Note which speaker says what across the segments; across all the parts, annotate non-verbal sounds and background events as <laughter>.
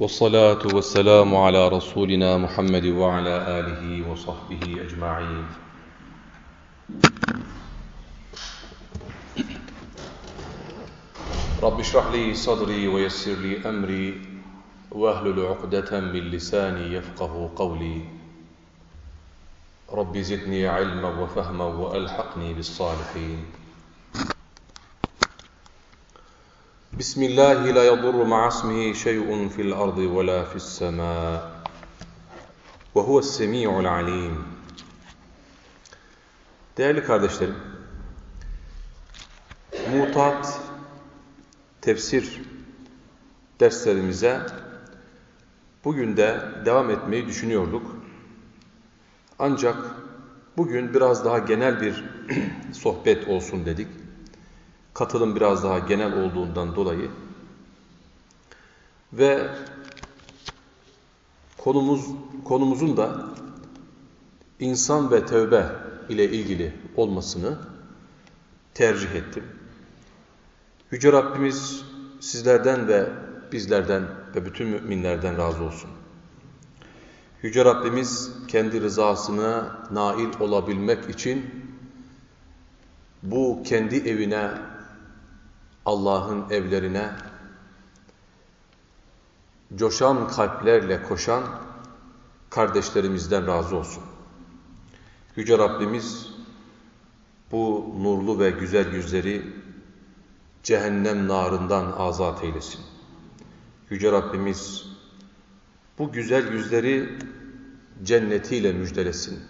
Speaker 1: والصلاة والسلام على رسولنا محمد وعلى آله وصحبه أجمعين. رب اشرح لي صدري ويسر لي أمري واهلل عقدة من لساني يفقه قولي. رب زدني علما وفهما وألحقني بالصالحين. بسم الله لا يضر مع اسمه شيء في الأرض ولا في السماء وهو السميع العليم Değerli kardeşlerim, mutat tefsir derslerimize bugün de devam etmeyi düşünüyorduk. Ancak bugün biraz daha genel bir <clears throat> sohbet olsun dedik. Katılım biraz daha genel olduğundan dolayı ve konumuz konumuzun da insan ve tövbe ile ilgili olmasını tercih ettim. Yüce Rabbimiz sizlerden ve bizlerden ve bütün müminlerden razı olsun. Yüce Rabbimiz kendi rızasına nail olabilmek için bu kendi evine, Allah'ın evlerine coşan kalplerle koşan kardeşlerimizden razı olsun. Yüce Rabbimiz bu nurlu ve güzel yüzleri cehennem narından azat eylesin. Yüce Rabbimiz bu güzel yüzleri cennetiyle müjdelesin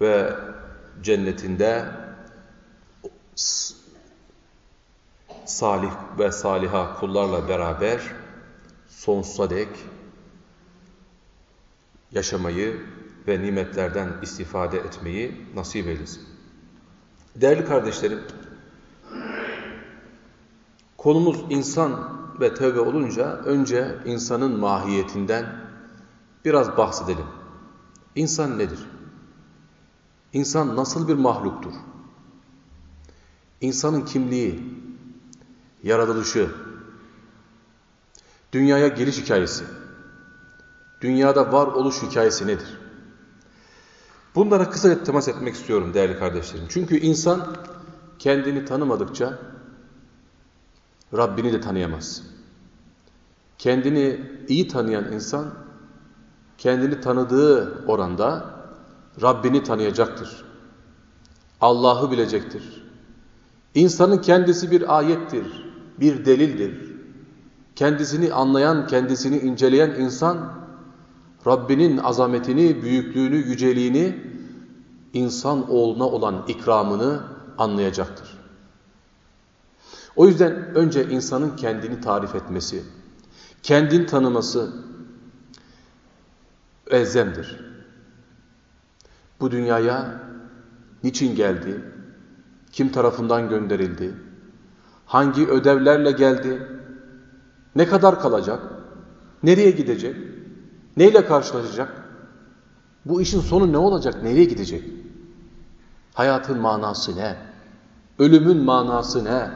Speaker 1: ve cennetinde salih ve saliha kullarla beraber sonsuza dek yaşamayı ve nimetlerden istifade etmeyi nasip eylesin. Değerli kardeşlerim, konumuz insan ve tövbe olunca önce insanın mahiyetinden biraz bahsedelim. İnsan nedir? İnsan nasıl bir mahluktur? İnsanın kimliği, yaratılışı, dünyaya geliş hikayesi, dünyada var oluş hikayesi nedir? Bunlara kısaca temas etmek istiyorum değerli kardeşlerim. Çünkü insan kendini tanımadıkça Rabbini de tanıyamaz. Kendini iyi tanıyan insan kendini tanıdığı oranda Rabbini tanıyacaktır. Allah'ı bilecektir. İnsanın kendisi bir ayettir, bir delildir. Kendisini anlayan, kendisini inceleyen insan Rabbinin azametini, büyüklüğünü, yüceliğini, insan oğluna olan ikramını anlayacaktır. O yüzden önce insanın kendini tarif etmesi, kendini tanıması elzemdir. Bu dünyaya niçin geldi, kim tarafından gönderildi, hangi ödevlerle geldi, ne kadar kalacak, nereye gidecek, neyle karşılaşacak, bu işin sonu ne olacak, nereye gidecek, hayatın manası ne, ölümün manası ne,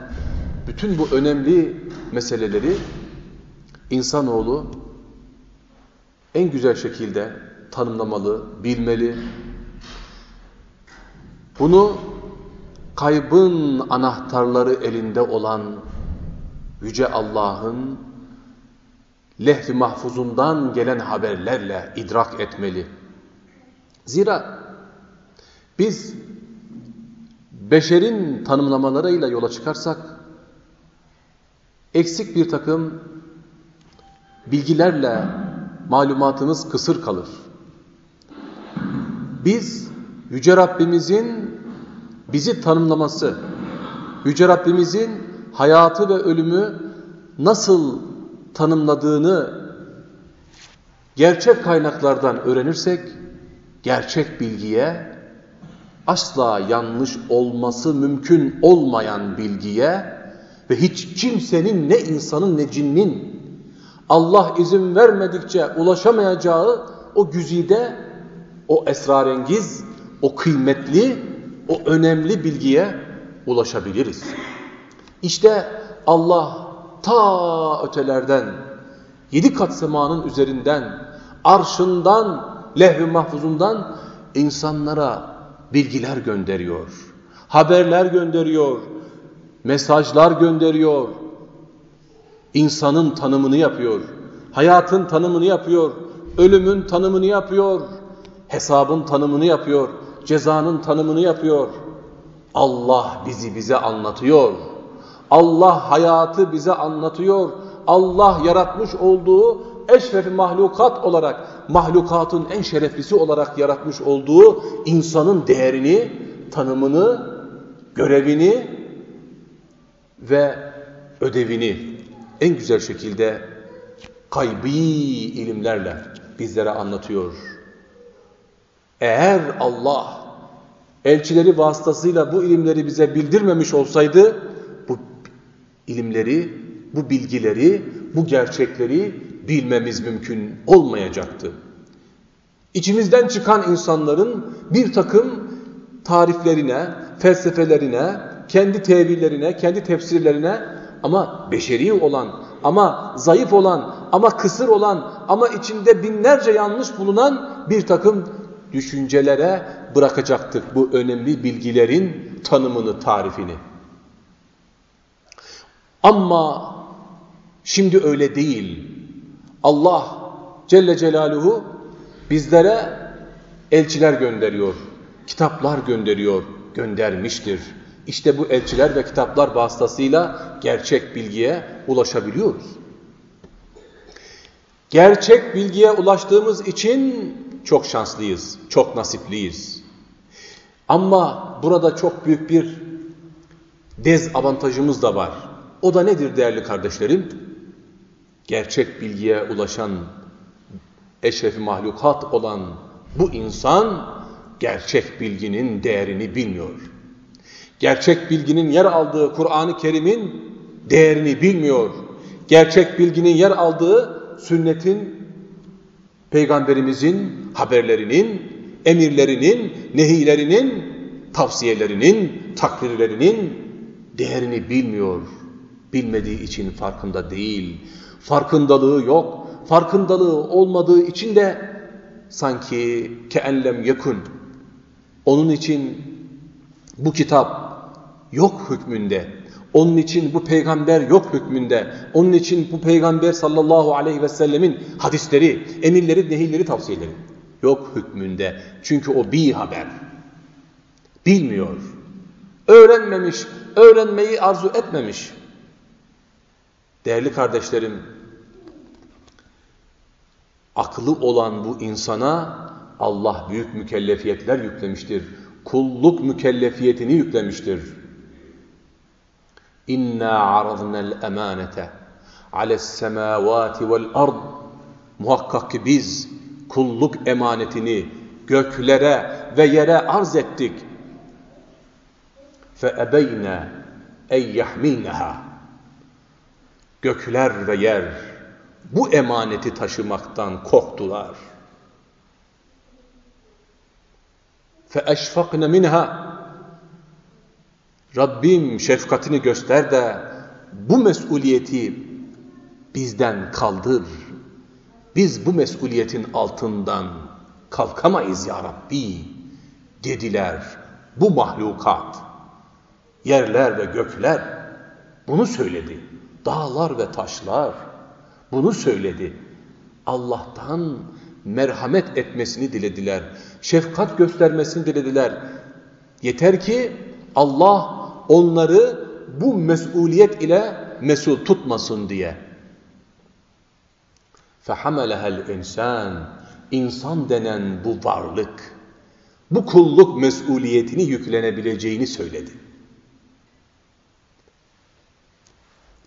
Speaker 1: bütün bu önemli meseleleri insanoğlu en güzel şekilde tanımlamalı, bilmeli. Bunu kaybın anahtarları elinde olan Yüce Allah'ın lehv-i mahfuzundan gelen haberlerle idrak etmeli. Zira biz beşerin tanımlamalarıyla yola çıkarsak eksik bir takım bilgilerle malumatımız kısır kalır. Biz Yüce Rabbimizin bizi tanımlaması, Yüce Rabbimizin hayatı ve ölümü nasıl tanımladığını gerçek kaynaklardan öğrenirsek, gerçek bilgiye, asla yanlış olması mümkün olmayan bilgiye ve hiç kimsenin ne insanın ne cinnin Allah izin vermedikçe ulaşamayacağı o güzide, o esrarengiz, o kıymetli, o önemli bilgiye ulaşabiliriz. İşte Allah ta ötelerden Yedi kat semanın üzerinden, arşından, lehv-i mahfuzundan insanlara bilgiler gönderiyor. Haberler gönderiyor. Mesajlar gönderiyor. İnsanın tanımını yapıyor. Hayatın tanımını yapıyor. Ölümün tanımını yapıyor. Hesabın tanımını yapıyor. Cezanın tanımını yapıyor. Allah bizi bize anlatıyor. Allah hayatı bize anlatıyor. Allah yaratmış olduğu eşrefi mahlukat olarak, mahlukatın en şereflisi olarak yaratmış olduğu insanın değerini, tanımını, görevini ve ödevini en güzel şekilde kaybi ilimlerle bizlere anlatıyor. Eğer Allah elçileri vasıtasıyla bu ilimleri bize bildirmemiş olsaydı bu ilimleri, bu bilgileri, bu gerçekleri bilmemiz mümkün olmayacaktı. İçimizden çıkan insanların bir takım tariflerine, felsefelerine, kendi tevillerine, kendi tefsirlerine ama beşeri olan, ama zayıf olan, ama kısır olan, ama içinde binlerce yanlış bulunan bir takım düşüncelere bırakacaktık bu önemli bilgilerin tanımını, tarifini. Ama şimdi öyle değil. Allah Celle Celaluhu bizlere elçiler gönderiyor, kitaplar gönderiyor, göndermiştir. İşte bu elçiler ve kitaplar vasıtasıyla gerçek bilgiye ulaşabiliyoruz. Gerçek bilgiye ulaştığımız için çok şanslıyız, çok nasipliyiz. Ama burada çok büyük bir dezavantajımız da var. O da nedir değerli kardeşlerim? Gerçek bilgiye ulaşan eşrefi mahlukat olan bu insan gerçek bilginin değerini bilmiyor. Gerçek bilginin yer aldığı Kur'an-ı Kerim'in değerini bilmiyor. Gerçek bilginin yer aldığı sünnetin, peygamberimizin haberlerinin, emirlerinin, nehilerinin, tavsiyelerinin, takdirlerinin değerini bilmiyor. Bilmediği için farkında değil. Farkındalığı yok. Farkındalığı olmadığı için de sanki keenlem yakın. Onun için bu kitap yok hükmünde. Onun için bu peygamber yok hükmünde. Onun için bu peygamber sallallahu aleyhi ve sellemin hadisleri, emirleri, nehirleri, tavsiyeleri yok hükmünde. Çünkü o bir haber. Bilmiyor. Öğrenmemiş, öğrenmeyi arzu etmemiş. Değerli kardeşlerim, aklı olan bu insana Allah büyük mükellefiyetler yüklemiştir. Kulluk mükellefiyetini yüklemiştir. İnna aradna'l emanete ales semavati vel ard. Muhakkak ki biz kulluk emanetini göklere ve yere arz ettik. Fe ebeyne ey yahmilneha. Gökler ve yer bu emaneti taşımaktan korktular. فَاَشْفَقْنَ minha. Rabbim şefkatini göster de bu mesuliyeti bizden kaldır. Biz bu mesuliyetin altından kalkamayız ya Rabbi dediler bu mahlukat. Yerler ve gökler bunu söyledi. Dağlar ve taşlar bunu söyledi. Allah'tan merhamet etmesini dilediler. Şefkat göstermesini dilediler. Yeter ki Allah onları bu mesuliyet ile mesul tutmasın diye. فَحَمَلَهَا الْاِنْسَانِ İnsan denen bu varlık, bu kulluk mesuliyetini yüklenebileceğini söyledi.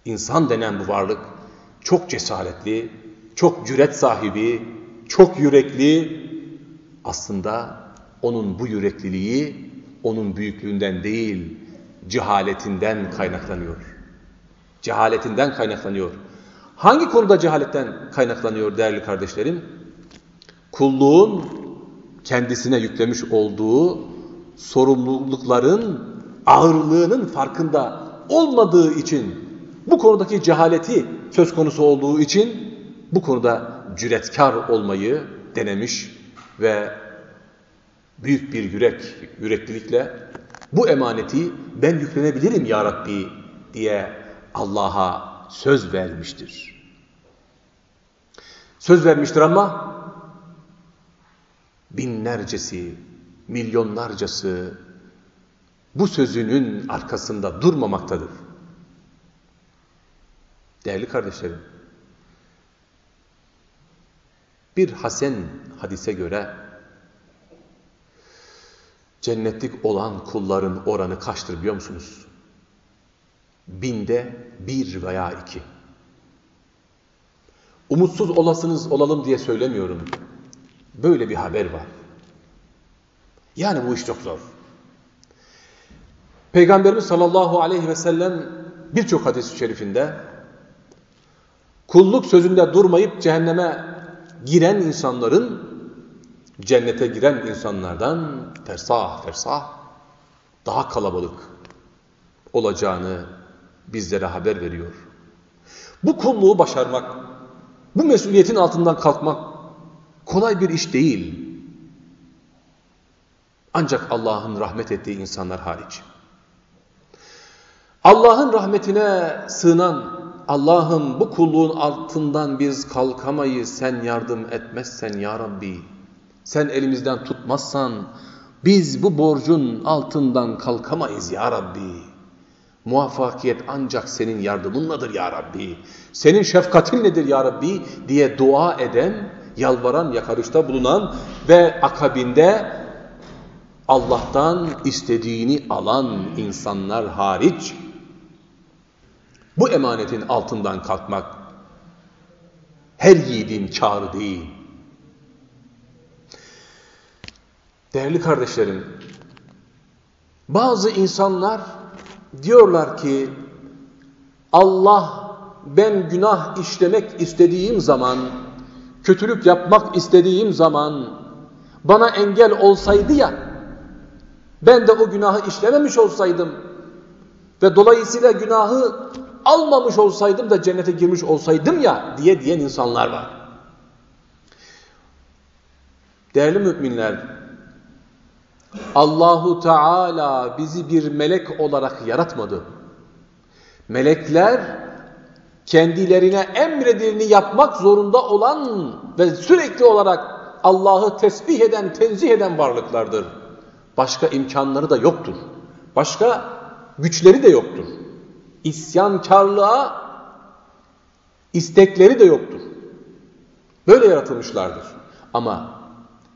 Speaker 1: İnsan denen bu varlık çok cesaretli, çok cüret sahibi, çok yürekli. Aslında onun bu yürekliliği onun büyüklüğünden değil, cehaletinden kaynaklanıyor. Cehaletinden kaynaklanıyor. Hangi konuda cehaletten kaynaklanıyor değerli kardeşlerim? Kulluğun kendisine yüklemiş olduğu sorumlulukların ağırlığının farkında olmadığı için bu konudaki cehaleti söz konusu olduğu için bu konuda cüretkar olmayı denemiş ve büyük bir yürek, yüreklilikle bu emaneti ben yüklenebilirim ya Rabbi diye Allah'a söz vermiştir. Söz vermiştir ama binlercesi, milyonlarcası bu sözünün arkasında durmamaktadır. Değerli kardeşlerim, bir hasen hadise göre cennetlik olan kulların oranı kaçtır biliyor musunuz? Binde bir veya iki. Umutsuz olasınız olalım diye söylemiyorum. Böyle bir haber var. Yani bu iş çok zor. Peygamberimiz sallallahu aleyhi ve sellem birçok hadis-i şerifinde kulluk sözünde durmayıp cehenneme giren insanların cennete giren insanlardan fersah fersah daha kalabalık olacağını bizlere haber veriyor. Bu kulluğu başarmak, bu mesuliyetin altından kalkmak kolay bir iş değil. Ancak Allah'ın rahmet ettiği insanlar hariç. Allah'ın rahmetine sığınan, Allah'ım bu kulluğun altından biz kalkamayız sen yardım etmezsen ya Rabbi. Sen elimizden tutmazsan biz bu borcun altından kalkamayız ya Rabbi. Muvaffakiyet ancak senin yardımınladır ya Rabbi. Senin şefkatin nedir ya Rabbi diye dua eden, yalvaran, yakarışta bulunan ve akabinde Allah'tan istediğini alan insanlar hariç bu emanetin altından kalkmak her yiğidin kârı değil. Değerli kardeşlerim, bazı insanlar diyorlar ki Allah ben günah işlemek istediğim zaman, kötülük yapmak istediğim zaman bana engel olsaydı ya, ben de o günahı işlememiş olsaydım ve dolayısıyla günahı almamış olsaydım da cennete girmiş olsaydım ya diye diyen insanlar var. Değerli müminler, Allahu Teala bizi bir melek olarak yaratmadı. Melekler kendilerine emredileni yapmak zorunda olan ve sürekli olarak Allah'ı tesbih eden, tenzih eden varlıklardır. Başka imkanları da yoktur. Başka güçleri de yoktur. İsyankarlığa istekleri de yoktur. Böyle yaratılmışlardır. Ama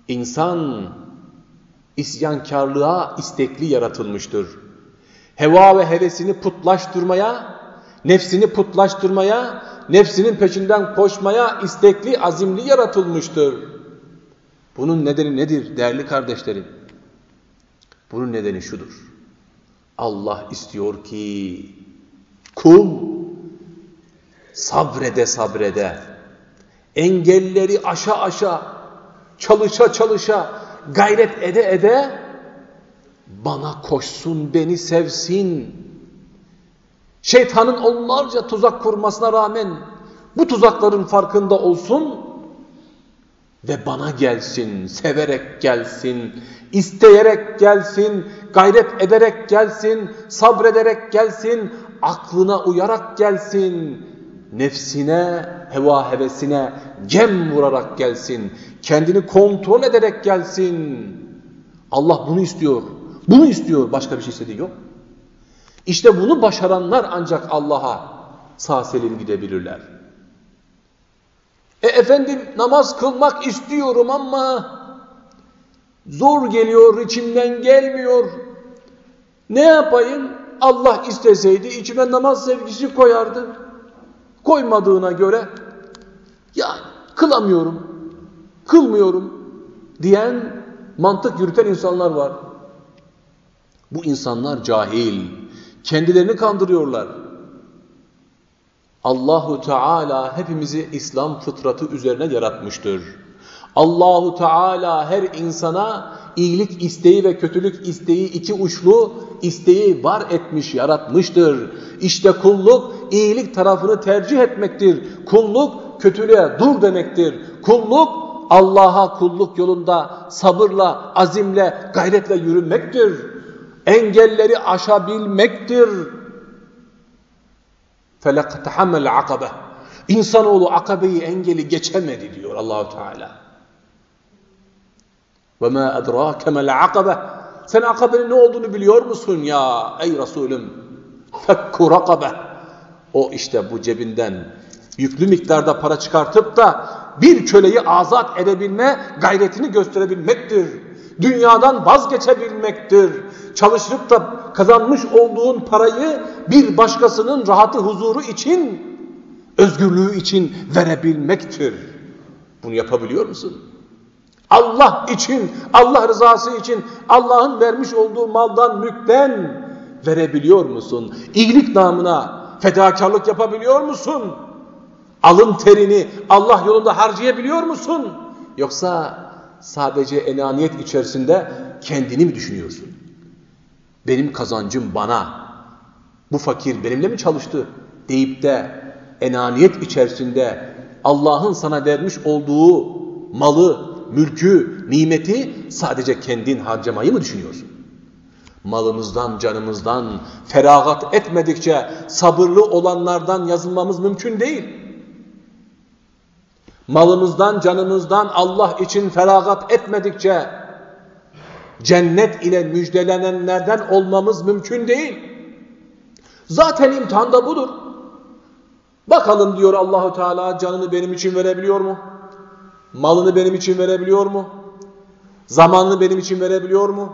Speaker 1: insan isyankarlığa istekli yaratılmıştır. Heva ve hevesini putlaştırmaya, nefsini putlaştırmaya, nefsinin peşinden koşmaya istekli, azimli yaratılmıştır. Bunun nedeni nedir değerli kardeşlerim? Bunun nedeni şudur. Allah istiyor ki kul sabrede sabrede engelleri aşa aşa çalışa çalışa gayret ede ede bana koşsun beni sevsin. Şeytanın onlarca tuzak kurmasına rağmen bu tuzakların farkında olsun ve bana gelsin, severek gelsin, isteyerek gelsin, gayret ederek gelsin, sabrederek gelsin, aklına uyarak gelsin, nefsine, heva hevesine gem vurarak gelsin, kendini kontrol ederek gelsin. Allah bunu istiyor, bunu istiyor, başka bir şey istediği yok. İşte bunu başaranlar ancak Allah'a sağ selim gidebilirler. E efendim namaz kılmak istiyorum ama zor geliyor, içimden gelmiyor. Ne yapayım? Allah isteseydi içime namaz sevgisi koyardı. Koymadığına göre ya kılamıyorum, kılmıyorum diyen mantık yürüten insanlar var. Bu insanlar cahil, kendilerini kandırıyorlar. Allahu Teala hepimizi İslam fıtratı üzerine yaratmıştır. Allahu Teala her insana iyilik isteği ve kötülük isteği iki uçlu isteği var etmiş, yaratmıştır. İşte kulluk iyilik tarafını tercih etmektir. Kulluk kötülüğe dur demektir. Kulluk Allah'a kulluk yolunda sabırla, azimle, gayretle yürümektir. Engelleri aşabilmektir. فَلَقْتَحَمَّ الْعَقَبَةِ İnsanoğlu akabeyi engeli geçemedi diyor Allahu Teala. وَمَا أَدْرَاكَ مَا الْعَقَبَةِ Sen akabenin ne olduğunu biliyor musun ya ey Resulüm? فَكُّ رَقَبَةِ O işte bu cebinden yüklü miktarda para çıkartıp da bir köleyi azat edebilme gayretini gösterebilmektir. Dünyadan vazgeçebilmektir. Çalışıp da kazanmış olduğun parayı bir başkasının rahatı huzuru için, özgürlüğü için verebilmektir. Bunu yapabiliyor musun? Allah için, Allah rızası için, Allah'ın vermiş olduğu maldan, mülkten verebiliyor musun? İyilik namına fedakarlık yapabiliyor musun? Alın terini Allah yolunda harcayabiliyor musun? Yoksa sadece enaniyet içerisinde kendini mi düşünüyorsun? Benim kazancım bana, bu fakir benimle mi çalıştı deyip de enaniyet içerisinde Allah'ın sana vermiş olduğu malı, mülkü, nimeti sadece kendin harcamayı mı düşünüyorsun? Malımızdan, canımızdan feragat etmedikçe sabırlı olanlardan yazılmamız mümkün değil malımızdan, canımızdan Allah için feragat etmedikçe cennet ile müjdelenenlerden olmamız mümkün değil. Zaten imtihan da budur. Bakalım diyor Allahu Teala canını benim için verebiliyor mu? Malını benim için verebiliyor mu? Zamanını benim için verebiliyor mu?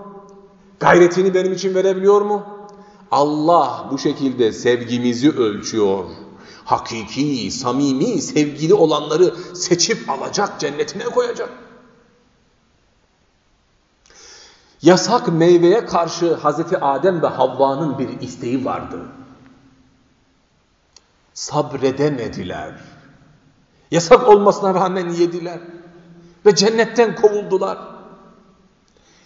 Speaker 1: Gayretini benim için verebiliyor mu? Allah bu şekilde sevgimizi ölçüyor hakiki, samimi, sevgili olanları seçip alacak, cennetine koyacak. Yasak meyveye karşı Hazreti Adem ve Havva'nın bir isteği vardı. Sabredemediler. Yasak olmasına rağmen yediler. Ve cennetten kovuldular.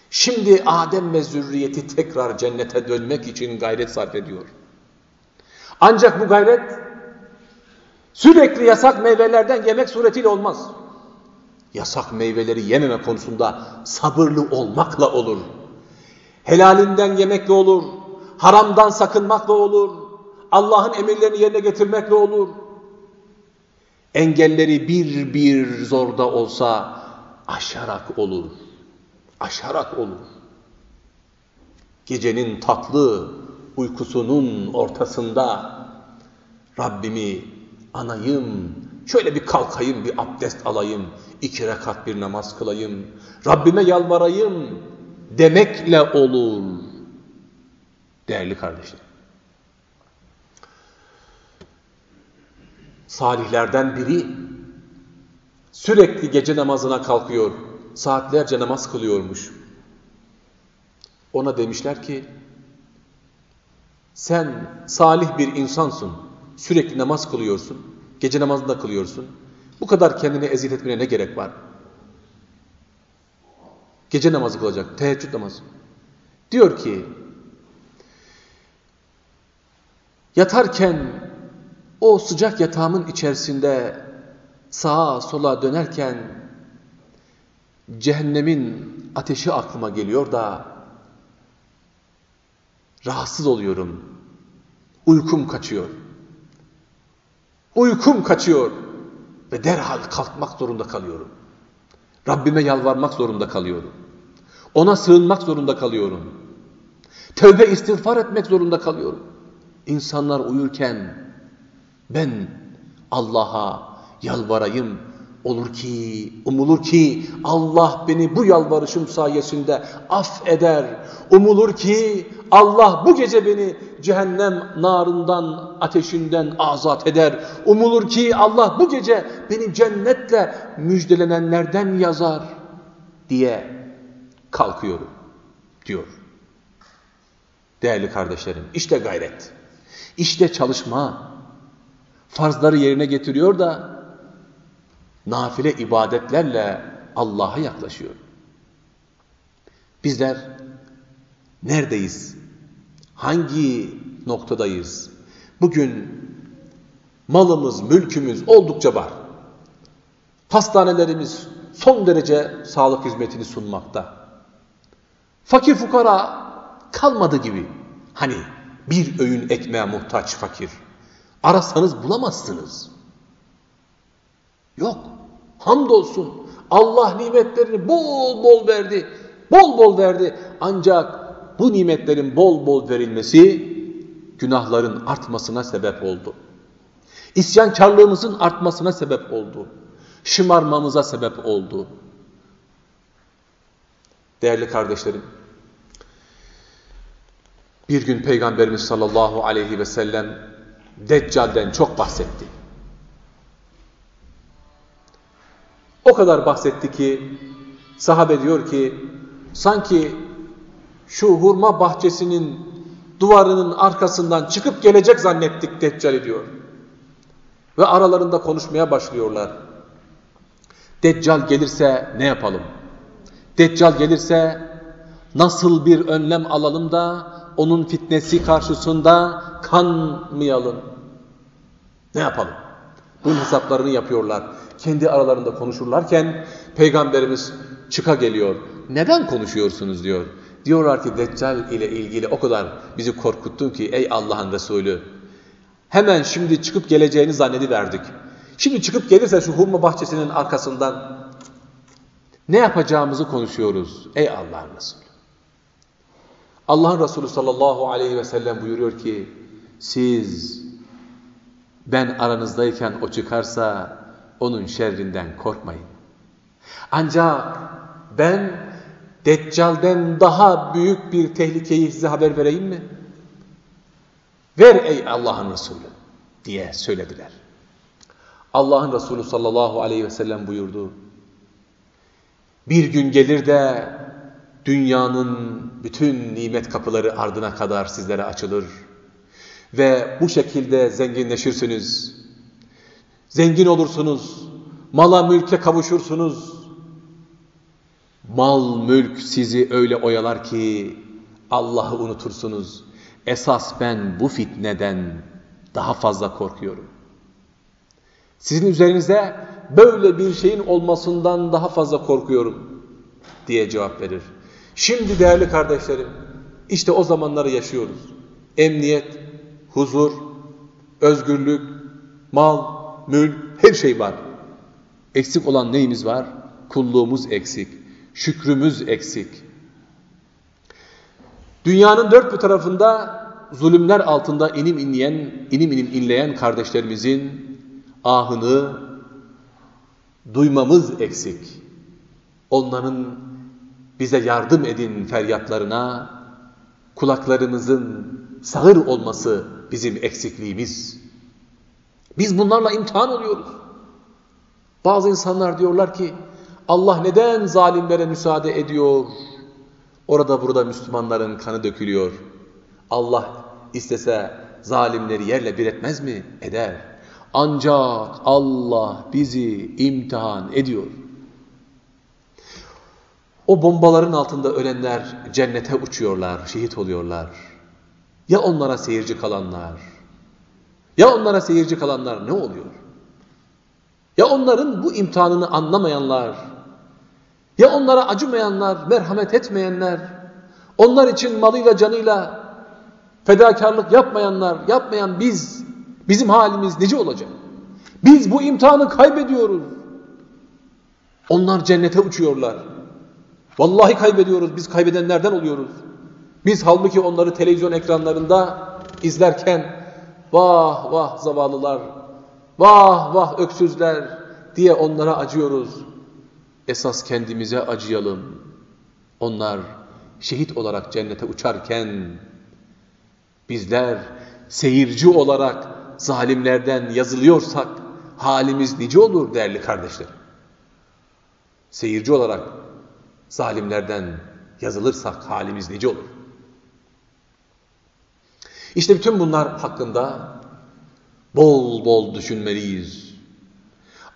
Speaker 1: Şimdi Adem ve zürriyeti tekrar cennete dönmek için gayret sarf ediyor. Ancak bu gayret Sürekli yasak meyvelerden yemek suretiyle olmaz. Yasak meyveleri yememe konusunda sabırlı olmakla olur. Helalinden yemekle olur. Haramdan sakınmakla olur. Allah'ın emirlerini yerine getirmekle olur. Engelleri bir bir zorda olsa aşarak olur. Aşarak olur. Gecenin tatlı uykusunun ortasında Rabbimi anayım, şöyle bir kalkayım, bir abdest alayım, iki rekat bir namaz kılayım, Rabbime yalvarayım demekle olur. Değerli kardeşler. Salihlerden biri sürekli gece namazına kalkıyor, saatlerce namaz kılıyormuş. Ona demişler ki, sen salih bir insansın. Sürekli namaz kılıyorsun. Gece namazını kılıyorsun. Bu kadar kendini eziyet etmene ne gerek var? Gece namazı kılacak. Teheccüd namazı. Diyor ki yatarken o sıcak yatağımın içerisinde sağa sola dönerken cehennemin ateşi aklıma geliyor da rahatsız oluyorum. Uykum kaçıyor. Uykum kaçıyor ve derhal kalkmak zorunda kalıyorum. Rabbime yalvarmak zorunda kalıyorum. Ona sığınmak zorunda kalıyorum. Tövbe istiğfar etmek zorunda kalıyorum. İnsanlar uyurken ben Allah'a yalvarayım, Olur ki, umulur ki Allah beni bu yalvarışım sayesinde affeder. Umulur ki Allah bu gece beni cehennem narından, ateşinden azat eder. Umulur ki Allah bu gece beni cennetle müjdelenenlerden yazar diye kalkıyorum diyor. Değerli kardeşlerim işte gayret, işte çalışma, farzları yerine getiriyor da nafile ibadetlerle Allah'a yaklaşıyor. Bizler neredeyiz? Hangi noktadayız? Bugün malımız, mülkümüz oldukça var. Hastanelerimiz son derece sağlık hizmetini sunmakta. Fakir fukara kalmadı gibi. Hani bir öğün ekmeğe muhtaç fakir. Arasanız bulamazsınız. Yok. Hamdolsun. Allah nimetlerini bol bol verdi. Bol bol verdi. Ancak bu nimetlerin bol bol verilmesi günahların artmasına sebep oldu. İsyankarlığımızın artmasına sebep oldu. Şımarmamıza sebep oldu. Değerli kardeşlerim, bir gün Peygamberimiz sallallahu aleyhi ve sellem Deccal'den çok bahsetti. O kadar bahsetti ki sahabe diyor ki sanki şu hurma bahçesinin duvarının arkasından çıkıp gelecek zannettik Deccal diyor. Ve aralarında konuşmaya başlıyorlar. Deccal gelirse ne yapalım? Deccal gelirse nasıl bir önlem alalım da onun fitnesi karşısında kanmayalım? Ne yapalım? Bunun hesaplarını yapıyorlar. Kendi aralarında konuşurlarken Peygamberimiz çıka geliyor. Neden konuşuyorsunuz diyor. Diyorlar ki Deccal ile ilgili o kadar bizi korkuttun ki ey Allah'ın Resulü. Hemen şimdi çıkıp geleceğini zannediverdik. Şimdi çıkıp gelirse şu hurma bahçesinin arkasından ne yapacağımızı konuşuyoruz ey Allah'ın Resulü. Allah'ın Resulü sallallahu aleyhi ve sellem buyuruyor ki siz ben aranızdayken o çıkarsa onun şerrinden korkmayın. Ancak ben Deccal'den daha büyük bir tehlikeyi size haber vereyim mi? Ver ey Allah'ın Resulü diye söylediler. Allah'ın Resulü sallallahu aleyhi ve sellem buyurdu. Bir gün gelir de dünyanın bütün nimet kapıları ardına kadar sizlere açılır. Ve bu şekilde zenginleşirsiniz. Zengin olursunuz. Mala mülke kavuşursunuz. Mal mülk sizi öyle oyalar ki Allah'ı unutursunuz. Esas ben bu fitneden daha fazla korkuyorum. Sizin üzerinizde böyle bir şeyin olmasından daha fazla korkuyorum diye cevap verir. Şimdi değerli kardeşlerim işte o zamanları yaşıyoruz. Emniyet, huzur, özgürlük, mal, mülk her şey var. Eksik olan neyimiz var? Kulluğumuz eksik, şükrümüz eksik. Dünyanın dört bir tarafında zulümler altında inim inleyen, inim inim inleyen kardeşlerimizin ahını duymamız eksik. Onların bize yardım edin feryatlarına kulaklarımızın sağır olması bizim eksikliğimiz. Biz bunlarla imtihan oluyoruz. Bazı insanlar diyorlar ki Allah neden zalimlere müsaade ediyor? Orada burada Müslümanların kanı dökülüyor. Allah istese zalimleri yerle bir etmez mi? Eder. Ancak Allah bizi imtihan ediyor. O bombaların altında ölenler cennete uçuyorlar, şehit oluyorlar. Ya onlara seyirci kalanlar? Ya onlara seyirci kalanlar ne oluyor? Ya onların bu imtihanını anlamayanlar? Ya onlara acımayanlar, merhamet etmeyenler? Onlar için malıyla canıyla fedakarlık yapmayanlar, yapmayan biz, bizim halimiz nece olacak? Biz bu imtihanı kaybediyoruz. Onlar cennete uçuyorlar. Vallahi kaybediyoruz. Biz kaybedenlerden oluyoruz. Biz halbuki onları televizyon ekranlarında izlerken vah vah zavallılar, vah vah öksüzler diye onlara acıyoruz. Esas kendimize acıyalım. Onlar şehit olarak cennete uçarken bizler seyirci olarak zalimlerden yazılıyorsak halimiz nice olur değerli kardeşler. Seyirci olarak zalimlerden yazılırsak halimiz nice olur. İşte bütün bunlar hakkında bol bol düşünmeliyiz.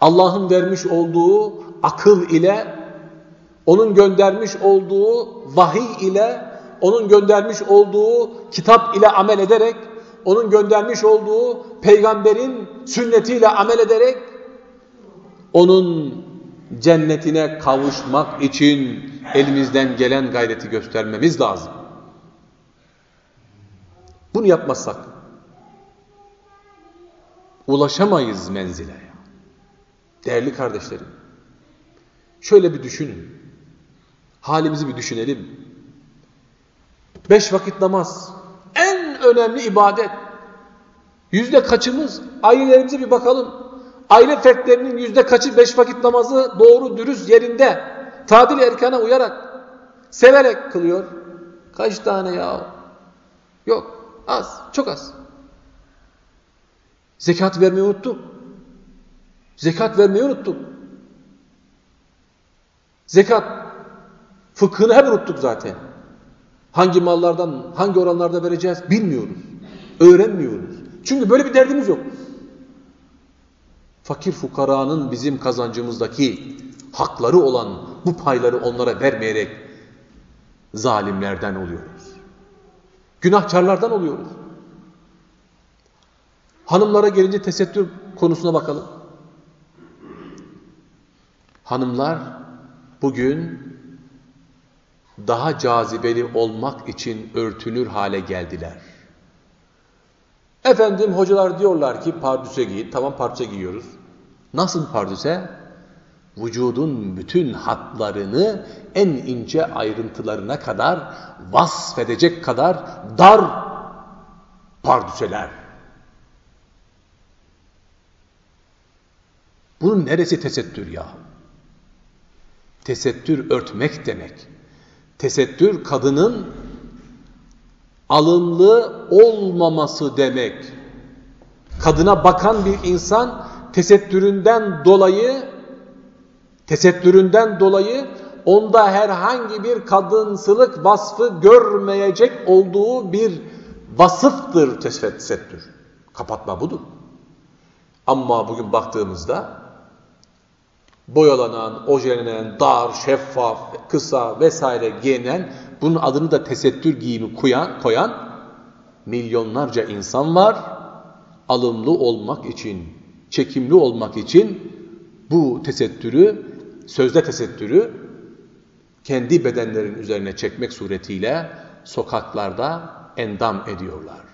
Speaker 1: Allah'ın vermiş olduğu akıl ile, onun göndermiş olduğu vahiy ile, onun göndermiş olduğu kitap ile amel ederek, onun göndermiş olduğu peygamberin sünnetiyle amel ederek, onun cennetine kavuşmak için elimizden gelen gayreti göstermemiz lazım. Bunu yapmazsak ulaşamayız menzile. Değerli kardeşlerim, şöyle bir düşünün. Halimizi bir düşünelim. Beş vakit namaz en önemli ibadet. Yüzde kaçımız? Ailelerimize bir bakalım. Aile fertlerinin yüzde kaçı beş vakit namazı doğru dürüst yerinde, tadil erkana uyarak, severek kılıyor. Kaç tane ya? Yok. Az. Çok az. Zekat vermeyi unuttuk. Zekat vermeyi unuttuk. Zekat fıkhını hep unuttuk zaten. Hangi mallardan, hangi oranlarda vereceğiz bilmiyoruz. Öğrenmiyoruz. Çünkü böyle bir derdimiz yok. Fakir fukaranın bizim kazancımızdaki hakları olan bu payları onlara vermeyerek zalimlerden oluyoruz. Günahkarlardan oluyoruz. Hanımlara gelince tesettür konusuna bakalım. Hanımlar bugün daha cazibeli olmak için örtünür hale geldiler. Efendim hocalar diyorlar ki pardüse giyin. Tamam pardüse giyiyoruz. Nasıl pardüse? Vücudun bütün hatlarını en ince ayrıntılarına kadar vasfedecek kadar dar pardüseler. Bunun neresi tesettür ya? Tesettür örtmek demek. Tesettür kadının alımlı olmaması demek. Kadına bakan bir insan tesettüründen dolayı tesettüründen dolayı onda herhangi bir kadınsılık vasfı görmeyecek olduğu bir vasıftır tesettür. Kapatma budur. Ama bugün baktığımızda boyalanan, ojelenen, dar, şeffaf, kısa vesaire giyinen, bunun adını da tesettür giyimi koyan, koyan milyonlarca insan var. Alımlı olmak için, çekimli olmak için bu tesettürü, sözde tesettürü kendi bedenlerin üzerine çekmek suretiyle sokaklarda endam ediyorlar.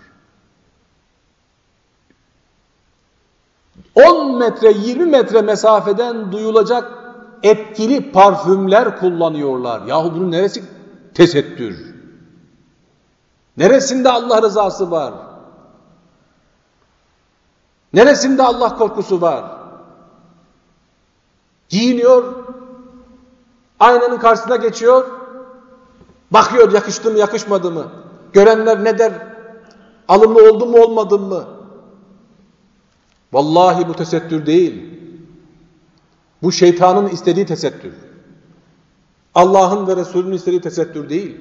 Speaker 1: 10 metre 20 metre mesafeden duyulacak etkili parfümler kullanıyorlar. Yahu bunun neresi tesettür? Neresinde Allah rızası var? Neresinde Allah korkusu var? Giyiniyor, aynanın karşısına geçiyor, bakıyor yakıştı mı yakışmadı mı? Görenler ne der? Alımlı oldu mu olmadı mı? Vallahi bu tesettür değil. Bu şeytanın istediği tesettür. Allah'ın ve Resulünün istediği tesettür değil.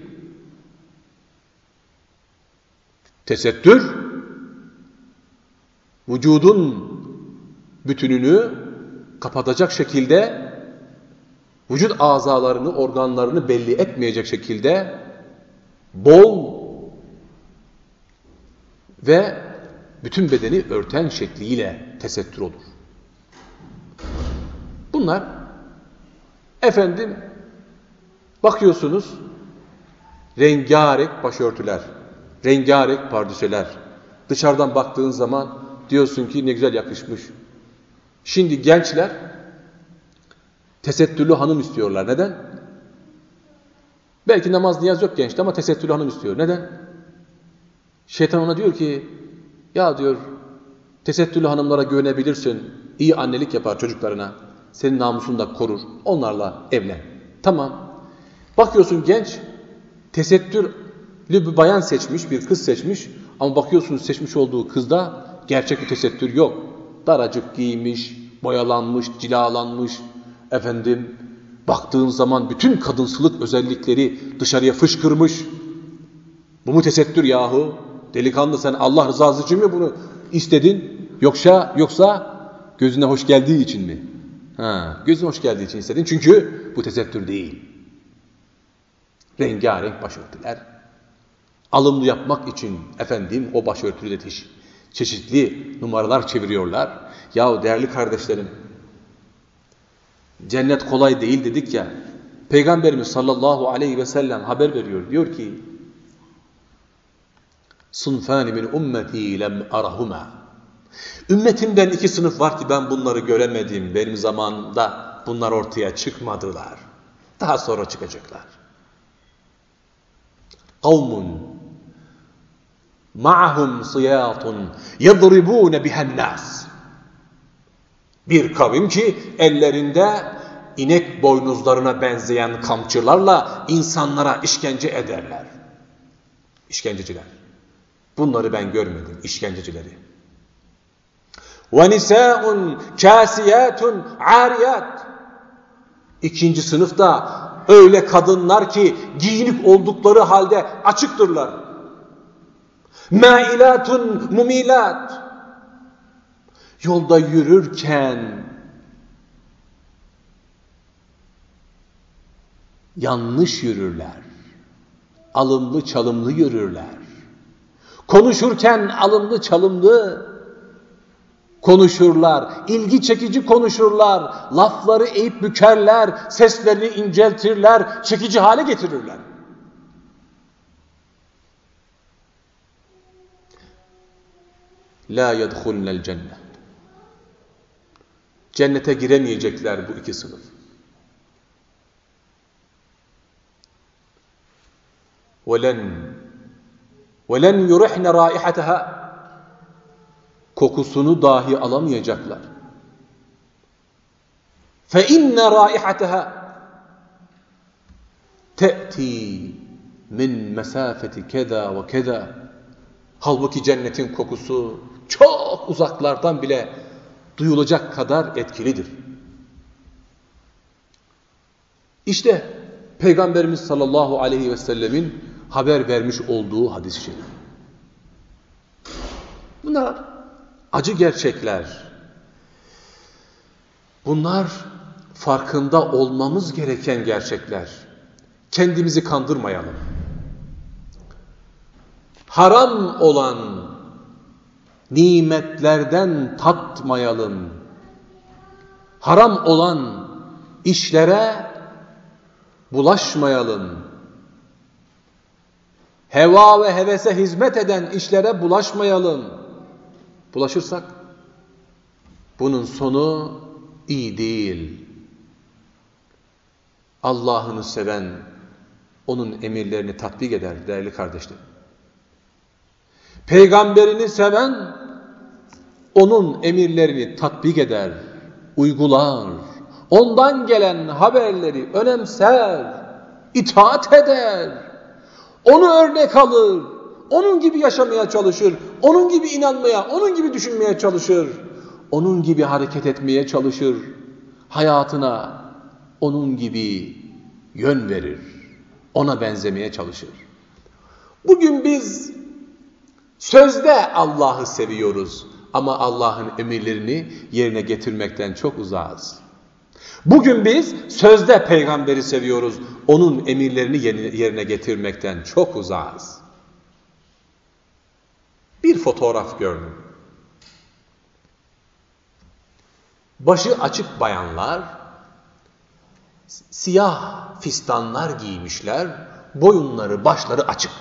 Speaker 1: Tesettür, vücudun bütününü kapatacak şekilde, vücut azalarını, organlarını belli etmeyecek şekilde bol ve bütün bedeni örten şekliyle tesettür olur. Bunlar efendim bakıyorsunuz rengarenk başörtüler, rengarenk pardüseler. Dışarıdan baktığın zaman diyorsun ki ne güzel yakışmış. Şimdi gençler tesettürlü hanım istiyorlar. Neden? Belki namaz niyaz yok gençte ama tesettürlü hanım istiyor. Neden? Şeytan ona diyor ki ya diyor tesettürlü hanımlara güvenebilirsin. iyi annelik yapar çocuklarına. Senin namusunu da korur. Onlarla evlen. Tamam. Bakıyorsun genç tesettürlü bir bayan seçmiş, bir kız seçmiş. Ama bakıyorsunuz seçmiş olduğu kızda gerçek bir tesettür yok. Daracık giymiş, boyalanmış, cilalanmış. Efendim baktığın zaman bütün kadınsılık özellikleri dışarıya fışkırmış. Bu mu tesettür yahu? Delikanlı sen Allah rızası için mi bunu istedin? Yoksa yoksa gözüne hoş geldiği için mi? Ha, gözüne hoş geldiği için istedin. Çünkü bu tesettür değil. Rengarenk başörtüler. Alımlı yapmak için efendim o başörtüde çeşitli numaralar çeviriyorlar. Yahu değerli kardeşlerim cennet kolay değil dedik ya. Peygamberimiz sallallahu aleyhi ve sellem haber veriyor. Diyor ki Sunfani min ummeti lem arahuma. Ümmetimden iki sınıf var ki ben bunları göremedim. Benim zamanımda bunlar ortaya çıkmadılar. Daha sonra çıkacaklar. Kavmun ma'ahum siyatun yadribun bihen nas. Bir kavim ki ellerinde inek boynuzlarına benzeyen kamçılarla insanlara işkence ederler. İşkenceciler. Bunları ben görmedim, işkencecileri. وَنِسَاءٌ كَاسِيَاتٌ ariyat. İkinci sınıfta öyle kadınlar ki giyinik oldukları halde açıktırlar. Mailatun mumilat. Yolda yürürken yanlış yürürler. Alımlı çalımlı yürürler. Konuşurken alımlı çalımlı konuşurlar, ilgi çekici konuşurlar, lafları eğip bükerler, seslerini inceltirler, çekici hale getirirler. la yedhullel cennet. Cennete giremeyecekler bu iki sınıf. Velen velen yurihne raihataha kokusunu dahi alamayacaklar. Fe inne raihataha te'ti min mesafeti keda ve keda. Halbuki cennetin kokusu çok uzaklardan bile duyulacak kadar etkilidir. İşte Peygamberimiz sallallahu aleyhi ve sellemin haber vermiş olduğu hadis-i şerif. Bunlar acı gerçekler. Bunlar farkında olmamız gereken gerçekler. Kendimizi kandırmayalım. Haram olan nimetlerden tatmayalım. Haram olan işlere bulaşmayalım. Heva ve hevese hizmet eden işlere bulaşmayalım. Bulaşırsak bunun sonu iyi değil. Allah'ını seven onun emirlerini tatbik eder değerli kardeşlerim. Peygamberini seven onun emirlerini tatbik eder, uygular. Ondan gelen haberleri önemser, itaat eder. Onu örnek alır. Onun gibi yaşamaya çalışır. Onun gibi inanmaya, onun gibi düşünmeye çalışır. Onun gibi hareket etmeye çalışır. Hayatına onun gibi yön verir. Ona benzemeye çalışır. Bugün biz sözde Allah'ı seviyoruz ama Allah'ın emirlerini yerine getirmekten çok uzağız. Bugün biz sözde peygamberi seviyoruz. Onun emirlerini yerine getirmekten çok uzağız. Bir fotoğraf gördüm. Başı açık bayanlar, siyah fistanlar giymişler, boyunları, başları açık.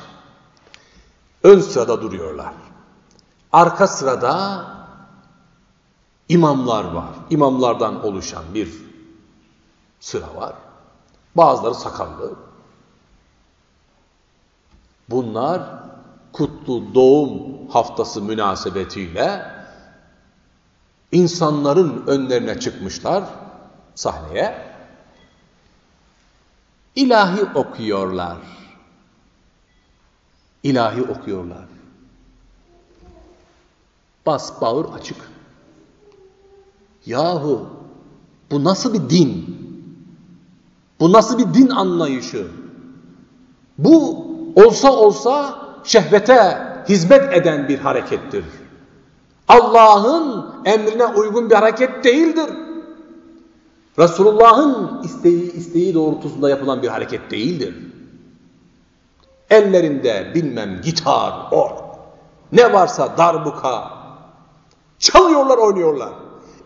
Speaker 1: Ön sırada duruyorlar. Arka sırada imamlar var. İmamlardan oluşan bir sıra var. Bazıları sakallı. Bunlar kutlu doğum haftası münasebetiyle insanların önlerine çıkmışlar sahneye. İlahi okuyorlar. İlahi okuyorlar. Bas bağır açık. Yahu bu nasıl bir din? Bu nasıl bir din anlayışı? Bu olsa olsa şehvete hizmet eden bir harekettir. Allah'ın emrine uygun bir hareket değildir. Resulullah'ın isteği, isteği doğrultusunda yapılan bir hareket değildir. Ellerinde bilmem gitar, or, ne varsa darbuka, çalıyorlar oynuyorlar.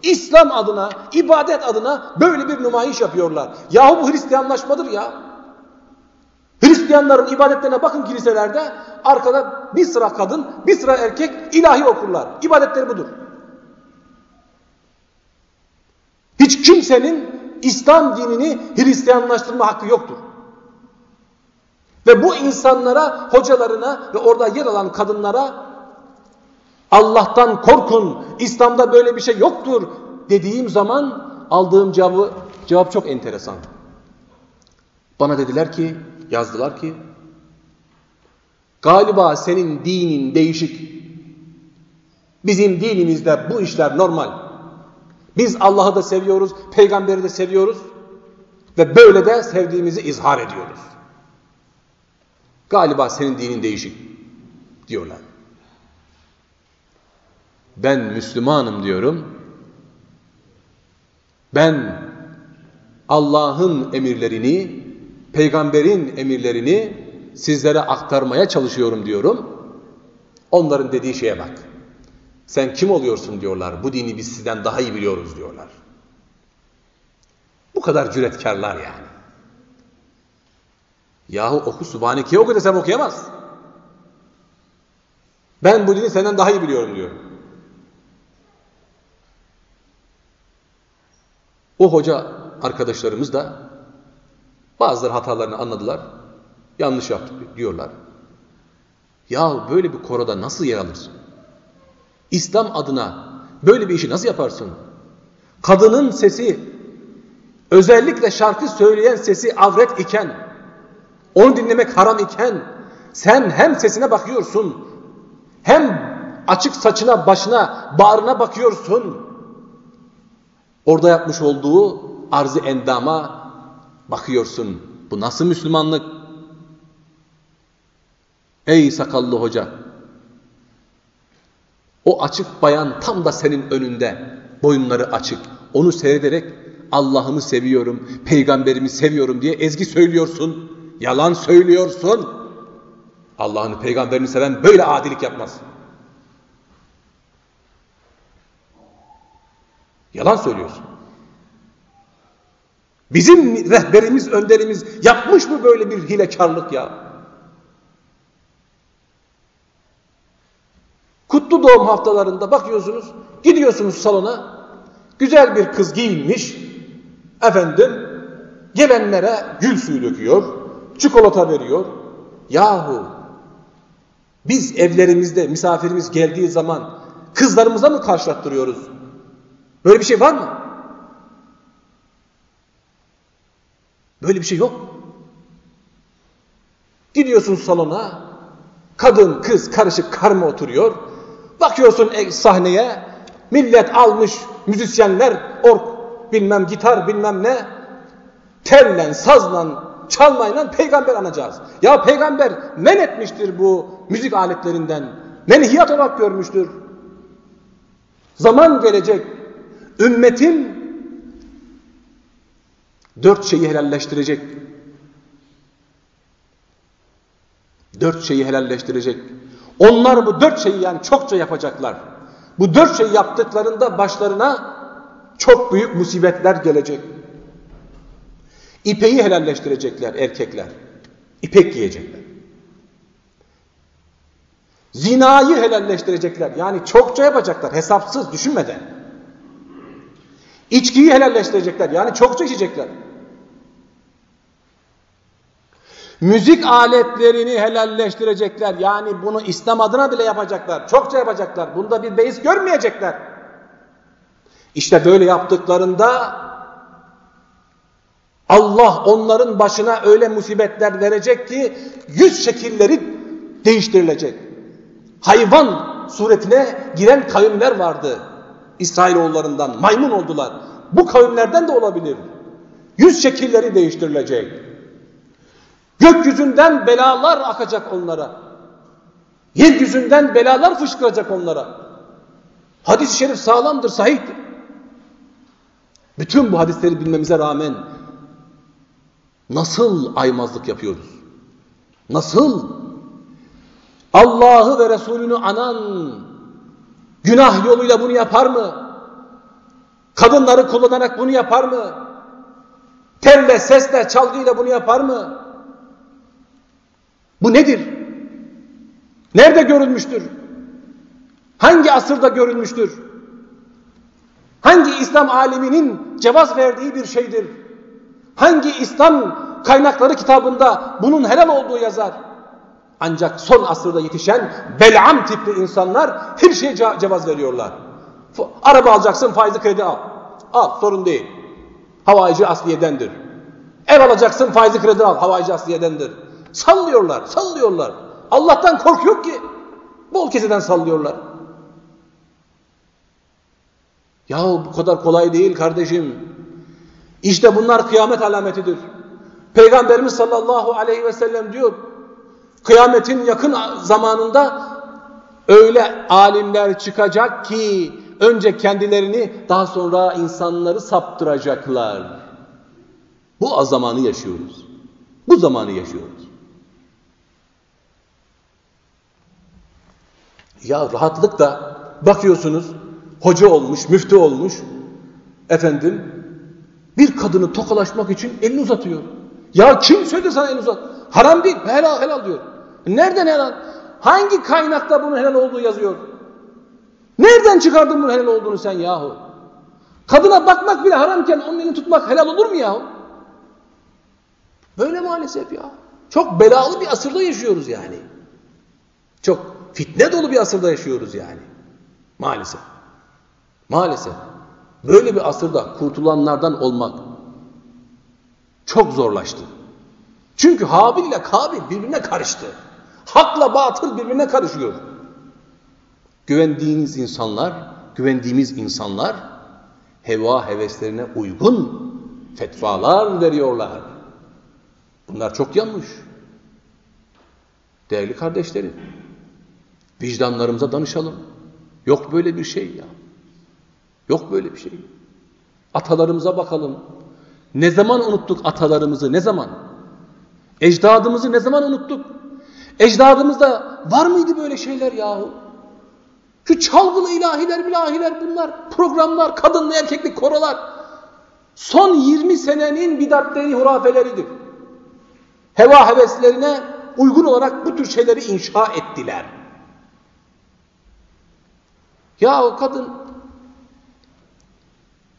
Speaker 1: İslam adına, ibadet adına böyle bir numayiş yapıyorlar. Yahu bu Hristiyanlaşmadır ya. Hristiyanların ibadetlerine bakın kiliselerde arkada bir sıra kadın, bir sıra erkek ilahi okurlar. İbadetleri budur. Hiç kimsenin İslam dinini Hristiyanlaştırma hakkı yoktur. Ve bu insanlara, hocalarına ve orada yer alan kadınlara Allah'tan korkun, İslam'da böyle bir şey yoktur dediğim zaman aldığım cevabı, cevap çok enteresan. Bana dediler ki, yazdılar ki, galiba senin dinin değişik. Bizim dinimizde bu işler normal. Biz Allah'ı da seviyoruz, peygamberi de seviyoruz ve böyle de sevdiğimizi izhar ediyoruz. Galiba senin dinin değişik diyorlar. Ben Müslümanım diyorum. Ben Allah'ın emirlerini, peygamberin emirlerini sizlere aktarmaya çalışıyorum diyorum. Onların dediği şeye bak. Sen kim oluyorsun diyorlar. Bu dini biz sizden daha iyi biliyoruz diyorlar. Bu kadar cüretkarlar yani. Yahu oku Subhaneke'yi oku desem okuyamaz. Ben bu dini senden daha iyi biliyorum diyor. O hoca arkadaşlarımız da bazıları hatalarını anladılar. Yanlış yaptık diyorlar. Ya böyle bir koroda nasıl yer alırsın? İslam adına böyle bir işi nasıl yaparsın? Kadının sesi, özellikle şarkı söyleyen sesi avret iken, onu dinlemek haram iken, sen hem sesine bakıyorsun, hem açık saçına, başına, bağrına bakıyorsun. Orada yapmış olduğu arzı endama bakıyorsun. Bu nasıl Müslümanlık? Ey sakallı hoca! O açık bayan tam da senin önünde. Boyunları açık. Onu seyrederek Allah'ımı seviyorum, peygamberimi seviyorum diye ezgi söylüyorsun. Yalan söylüyorsun. Allah'ını, peygamberini seven böyle adilik yapmaz. Yalan söylüyorsun. Bizim rehberimiz, önderimiz yapmış mı böyle bir hilekarlık ya? Kutlu doğum haftalarında bakıyorsunuz, gidiyorsunuz salona, güzel bir kız giyinmiş, efendim, gelenlere gül suyu döküyor, çikolata veriyor. Yahu, biz evlerimizde misafirimiz geldiği zaman kızlarımıza mı karşılattırıyoruz? Böyle bir şey var mı? Böyle bir şey yok. Gidiyorsun salona, kadın, kız karışık karma oturuyor. Bakıyorsun e, sahneye, millet almış müzisyenler, ork, bilmem gitar, bilmem ne, telle, sazla, çalmayla peygamber anacağız. Ya peygamber men etmiştir bu müzik aletlerinden. Menhiyat olarak görmüştür. Zaman gelecek. Ümmetin dört şeyi helalleştirecek. Dört şeyi helalleştirecek. Onlar bu dört şeyi yani çokça yapacaklar. Bu dört şeyi yaptıklarında başlarına çok büyük musibetler gelecek. İpeyi helalleştirecekler erkekler. İpek giyecekler. Zinayı helalleştirecekler. Yani çokça yapacaklar hesapsız düşünmeden. İçkiyi helalleştirecekler. Yani çokça içecekler. Müzik aletlerini helalleştirecekler. Yani bunu İslam adına bile yapacaklar. Çokça yapacaklar. Bunda bir beis görmeyecekler. İşte böyle yaptıklarında Allah onların başına öyle musibetler verecek ki yüz şekilleri değiştirilecek. Hayvan suretine giren kavimler vardı. İsrailoğullarından maymun oldular. Bu kavimlerden de olabilir. Yüz şekilleri değiştirilecek. Gökyüzünden belalar akacak onlara. Yeryüzünden belalar fışkıracak onlara. Hadis-i şerif sağlamdır, sahihtir. Bütün bu hadisleri bilmemize rağmen nasıl aymazlık yapıyoruz? Nasıl? Allah'ı ve Resulünü anan günah yoluyla bunu yapar mı? Kadınları kullanarak bunu yapar mı? Telle, sesle, çalgıyla bunu yapar mı? Bu nedir? Nerede görülmüştür? Hangi asırda görülmüştür? Hangi İslam aliminin cevaz verdiği bir şeydir? Hangi İslam kaynakları kitabında bunun helal olduğu yazar? Ancak son asırda yetişen Bel'am tipli insanlar her şeye cevaz veriyorlar. Araba alacaksın faizi kredi al. Al sorun değil. Havayıcı asliyedendir. Ev alacaksın faizi kredi al. Havayıcı asliyedendir. Sallıyorlar, sallıyorlar. Allah'tan korku yok ki. Bol keseden sallıyorlar. Ya bu kadar kolay değil kardeşim. İşte bunlar kıyamet alametidir. Peygamberimiz sallallahu aleyhi ve sellem diyor, kıyametin yakın zamanında öyle alimler çıkacak ki önce kendilerini daha sonra insanları saptıracaklar. Bu zamanı yaşıyoruz. Bu zamanı yaşıyoruz. Ya rahatlık da bakıyorsunuz hoca olmuş, müftü olmuş efendim bir kadını tokalaşmak için elini uzatıyor. Ya kim söyledi sana elini uzat? Haram değil, helal helal diyor. Nereden helal? Hangi kaynakta bunun helal olduğu yazıyor? Nereden çıkardın bunun helal olduğunu sen yahu? Kadına bakmak bile haramken onun elini tutmak helal olur mu yahu? Böyle maalesef ya. Çok belalı bir asırda yaşıyoruz yani. Çok fitne dolu bir asırda yaşıyoruz yani. Maalesef. Maalesef. Böyle bir asırda kurtulanlardan olmak çok zorlaştı. Çünkü Habil ile Kabil birbirine karıştı. Hakla batıl birbirine karışıyor. Güvendiğiniz insanlar, güvendiğimiz insanlar heva heveslerine uygun fetvalar veriyorlar. Bunlar çok yanlış. Değerli kardeşlerim, vicdanlarımıza danışalım. Yok böyle bir şey ya. Yok böyle bir şey. Atalarımıza bakalım. Ne zaman unuttuk atalarımızı? Ne zaman? Ecdadımızı ne zaman unuttuk? Ecdadımızda var mıydı böyle şeyler yahu? Şu çalgılı ilahiler, ilahiler bunlar, programlar, kadınlı erkekli korolar. Son 20 senenin bidatleri, hurafeleridir. Heva heveslerine uygun olarak bu tür şeyleri inşa ettiler. Ya o kadın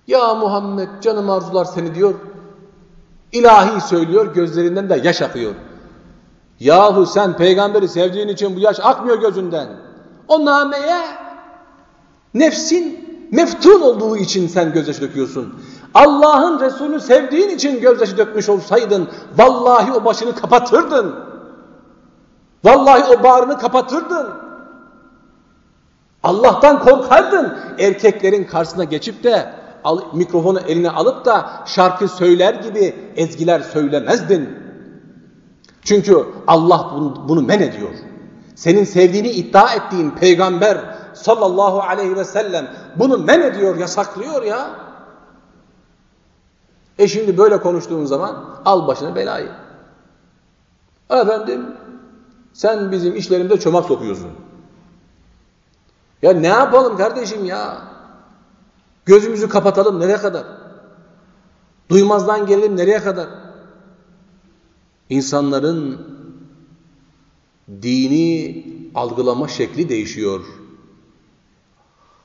Speaker 1: ya Muhammed canım arzular seni diyor. İlahi söylüyor gözlerinden de yaş akıyor. Yahu sen peygamberi sevdiğin için bu yaş akmıyor gözünden. O nameye nefsin meftun olduğu için sen gözyaşı döküyorsun. Allah'ın Resulü sevdiğin için gözyaşı dökmüş olsaydın vallahi o başını kapatırdın. Vallahi o bağrını kapatırdın. Allah'tan korkardın. Erkeklerin karşısına geçip de al, mikrofonu eline alıp da şarkı söyler gibi ezgiler söylemezdin. Çünkü Allah bunu, men ediyor. Senin sevdiğini iddia ettiğin peygamber sallallahu aleyhi ve sellem bunu men ediyor, yasaklıyor ya. E şimdi böyle konuştuğun zaman al başına belayı. Efendim sen bizim işlerimde çomak sokuyorsun. Ya ne yapalım kardeşim ya? Gözümüzü kapatalım nereye kadar? Duymazdan gelelim nereye kadar? İnsanların dini algılama şekli değişiyor.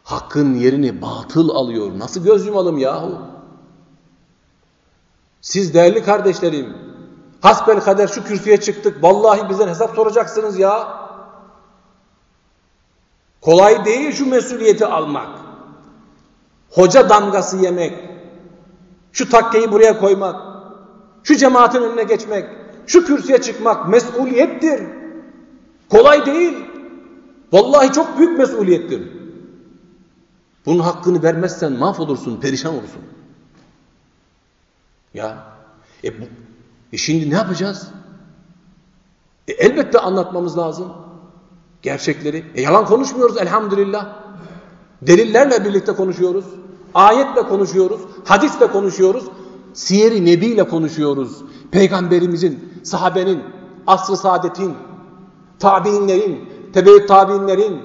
Speaker 1: Hakkın yerini batıl alıyor. Nasıl göz yumalım yahu? Siz değerli kardeşlerim, hasbel kader şu kürsüye çıktık. Vallahi bizden hesap soracaksınız ya. Kolay değil şu mesuliyeti almak hoca damgası yemek, şu takkeyi buraya koymak, şu cemaatin önüne geçmek, şu kürsüye çıkmak mesuliyettir. Kolay değil. Vallahi çok büyük mesuliyettir. Bunun hakkını vermezsen mahvolursun, perişan olursun. Ya, e, e şimdi ne yapacağız? E, elbette anlatmamız lazım. Gerçekleri. E, yalan konuşmuyoruz elhamdülillah. Delillerle birlikte konuşuyoruz. Ayetle konuşuyoruz. Hadisle konuşuyoruz. Siyer-i Nebi ile konuşuyoruz. Peygamberimizin, sahabenin, asr-ı saadetin, tabiinlerin, tebe tabiinlerin,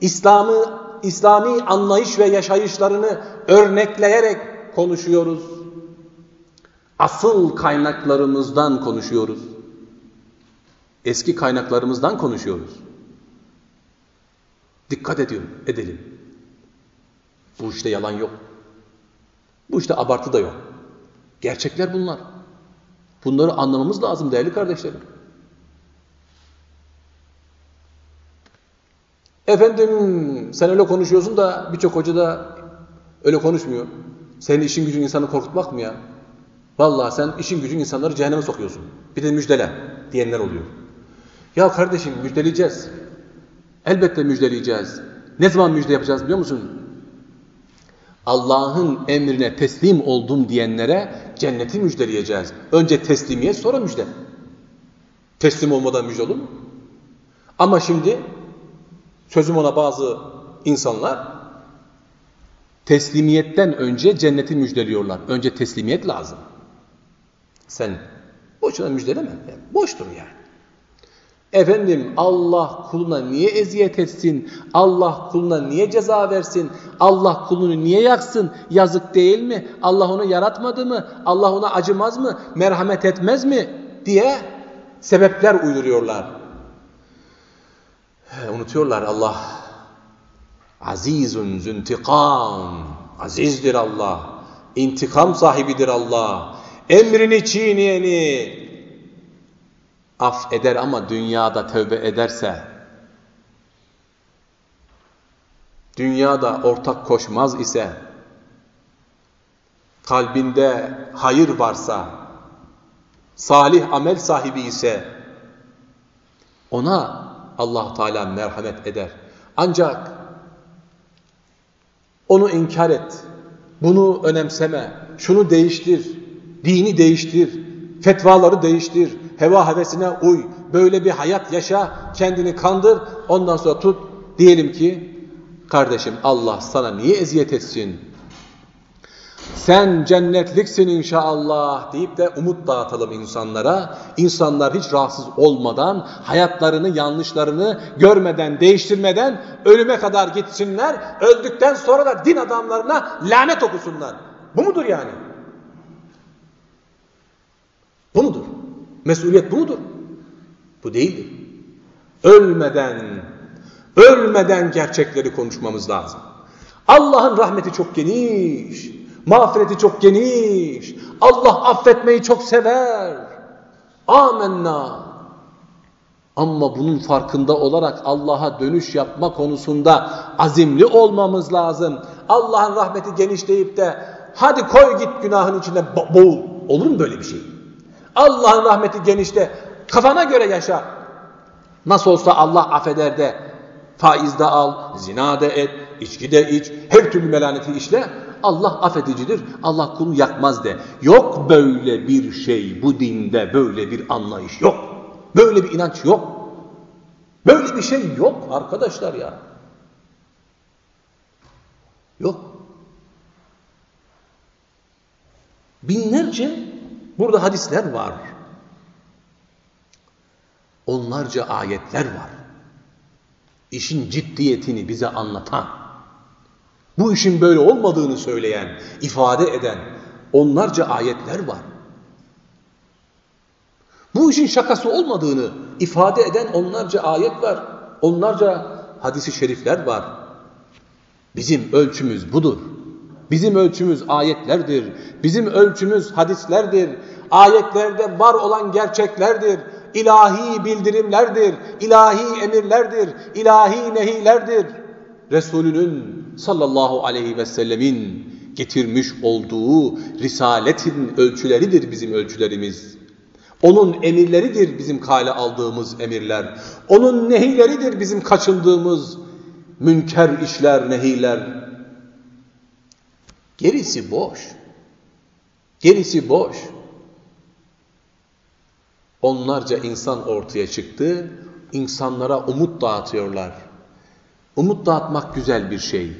Speaker 1: İslam'ı İslami anlayış ve yaşayışlarını örnekleyerek konuşuyoruz. Asıl kaynaklarımızdan konuşuyoruz. Eski kaynaklarımızdan konuşuyoruz. Dikkat ediyorum, edelim. Bu işte yalan yok. Bu işte abartı da yok. Gerçekler bunlar. Bunları anlamamız lazım değerli kardeşlerim. Efendim sen öyle konuşuyorsun da birçok hoca da öyle konuşmuyor. Senin işin gücün insanı korkutmak mı ya? Vallahi sen işin gücün insanları cehenneme sokuyorsun. Bir de müjdele diyenler oluyor. Ya kardeşim müjdeleyeceğiz. Elbette müjdeleyeceğiz. Ne zaman müjde yapacağız biliyor musun? Allah'ın emrine teslim oldum diyenlere cenneti müjdeleyeceğiz. Önce teslimiyet sonra müjde. Teslim olmadan müjde olur mu? Ama şimdi sözüm ona bazı insanlar teslimiyetten önce cenneti müjdeliyorlar. Önce teslimiyet lazım. Sen boşuna müjdeleme. Yani boştur yani. Efendim Allah kuluna niye eziyet etsin? Allah kuluna niye ceza versin? Allah kulunu niye yaksın? Yazık değil mi? Allah onu yaratmadı mı? Allah ona acımaz mı? Merhamet etmez mi? diye sebepler uyduruyorlar. Unutuyorlar Allah azizun züntikam azizdir Allah intikam sahibidir Allah emrini çiğneyeni af eder ama dünyada tövbe ederse, dünyada ortak koşmaz ise, kalbinde hayır varsa, salih amel sahibi ise, ona allah Teala merhamet eder. Ancak onu inkar et, bunu önemseme, şunu değiştir, dini değiştir, fetvaları değiştir, heva hevesine uy, böyle bir hayat yaşa, kendini kandır, ondan sonra tut. Diyelim ki, kardeşim Allah sana niye eziyet etsin? Sen cennetliksin inşallah deyip de umut dağıtalım insanlara. İnsanlar hiç rahatsız olmadan, hayatlarını, yanlışlarını görmeden, değiştirmeden ölüme kadar gitsinler. Öldükten sonra da din adamlarına lanet okusunlar. Bu mudur yani? Bu mudur? Mesuliyet bu mudur? Bu değildir. Ölmeden, ölmeden gerçekleri konuşmamız lazım. Allah'ın rahmeti çok geniş, mağfireti çok geniş. Allah affetmeyi çok sever. Amenna. Ama bunun farkında olarak Allah'a dönüş yapma konusunda azimli olmamız lazım. Allah'ın rahmeti geniş deyip de hadi koy git günahın içine boğul. Olur mu böyle bir şey? Allah'ın rahmeti genişte. Kafana göre yaşa. Nasıl olsa Allah affeder de faizde al, zina de et, içki de iç, her türlü melaneti işle. Allah affedicidir, Allah kulunu yakmaz de. Yok böyle bir şey bu dinde, böyle bir anlayış yok. Böyle bir inanç yok. Böyle bir şey yok arkadaşlar ya. Yok. Binlerce Burada hadisler var. Onlarca ayetler var. İşin ciddiyetini bize anlatan, bu işin böyle olmadığını söyleyen, ifade eden onlarca ayetler var. Bu işin şakası olmadığını ifade eden onlarca ayet var. Onlarca hadisi şerifler var. Bizim ölçümüz budur. Bizim ölçümüz ayetlerdir. Bizim ölçümüz hadislerdir. Ayetlerde var olan gerçeklerdir. İlahi bildirimlerdir. ilahi emirlerdir. ilahi nehilerdir. Resulünün sallallahu aleyhi ve sellemin getirmiş olduğu risaletin ölçüleridir bizim ölçülerimiz. Onun emirleridir bizim kale aldığımız emirler. Onun nehileridir bizim kaçındığımız münker işler, nehiler. Gerisi boş. Gerisi boş. Onlarca insan ortaya çıktı. İnsanlara umut dağıtıyorlar. Umut dağıtmak güzel bir şey.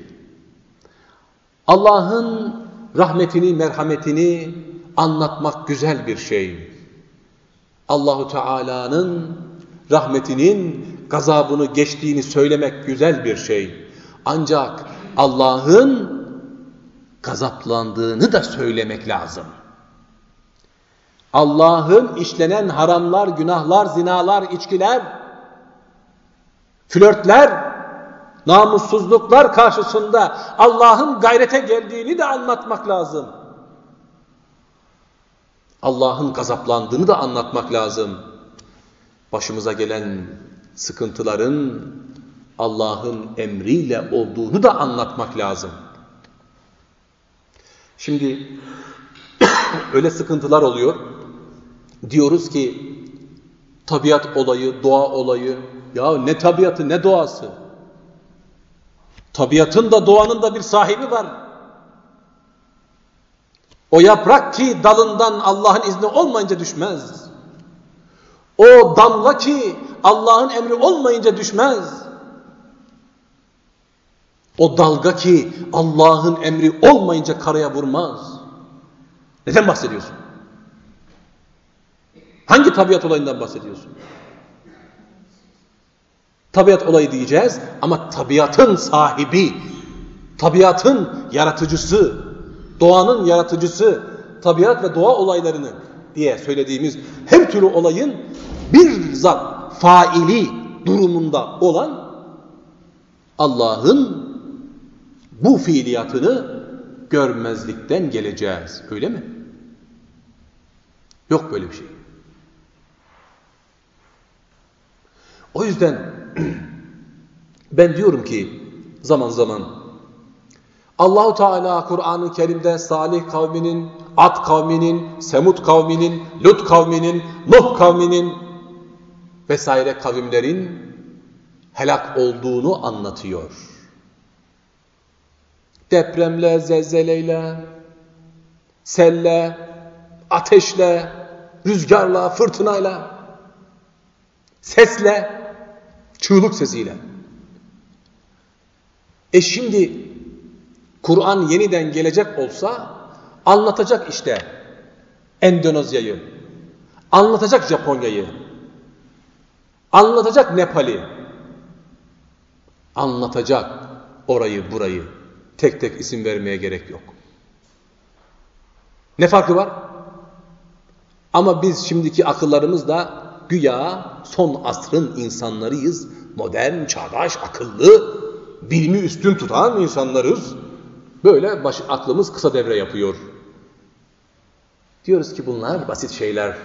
Speaker 1: Allah'ın rahmetini, merhametini anlatmak güzel bir şey. Allahu Teala'nın rahmetinin gazabını geçtiğini söylemek güzel bir şey. Ancak Allah'ın gazaplandığını da söylemek lazım. Allah'ın işlenen haramlar, günahlar, zinalar, içkiler, flörtler, namussuzluklar karşısında Allah'ın gayrete geldiğini de anlatmak lazım. Allah'ın gazaplandığını da anlatmak lazım. Başımıza gelen sıkıntıların Allah'ın emriyle olduğunu da anlatmak lazım. Şimdi <coughs> öyle sıkıntılar oluyor. Diyoruz ki tabiat olayı, doğa olayı. Ya ne tabiatı ne doğası. Tabiatın da doğanın da bir sahibi var. O yaprak ki dalından Allah'ın izni olmayınca düşmez. O damla ki Allah'ın emri olmayınca düşmez. O dalga ki Allah'ın emri olmayınca karaya vurmaz. Neden bahsediyorsun? Hangi tabiat olayından bahsediyorsun? Tabiat olayı diyeceğiz ama tabiatın sahibi, tabiatın yaratıcısı, doğanın yaratıcısı, tabiat ve doğa olaylarını diye söylediğimiz her türlü olayın bir zat faili durumunda olan Allah'ın bu fiiliyatını görmezlikten geleceğiz. Öyle mi? Yok böyle bir şey. O yüzden <clears throat> ben diyorum ki zaman zaman Allahu Teala Kur'an-ı Kerim'de Salih kavminin, Ad kavminin, Semud kavminin, Lut kavminin, Nuh kavminin vesaire kavimlerin helak olduğunu anlatıyor. Depremle, zelzeleyle, selle, ateşle, rüzgarla, fırtınayla, sesle, çığlık sesiyle. E şimdi Kur'an yeniden gelecek olsa anlatacak işte Endonezya'yı, anlatacak Japonya'yı, anlatacak Nepal'i, anlatacak orayı burayı. Tek tek isim vermeye gerek yok. Ne farkı var? Ama biz şimdiki akıllarımızla güya son asrın insanlarıyız. Modern, çağdaş, akıllı, bilimi üstün tutan insanlarız. Böyle baş, aklımız kısa devre yapıyor. Diyoruz ki bunlar basit şeyler.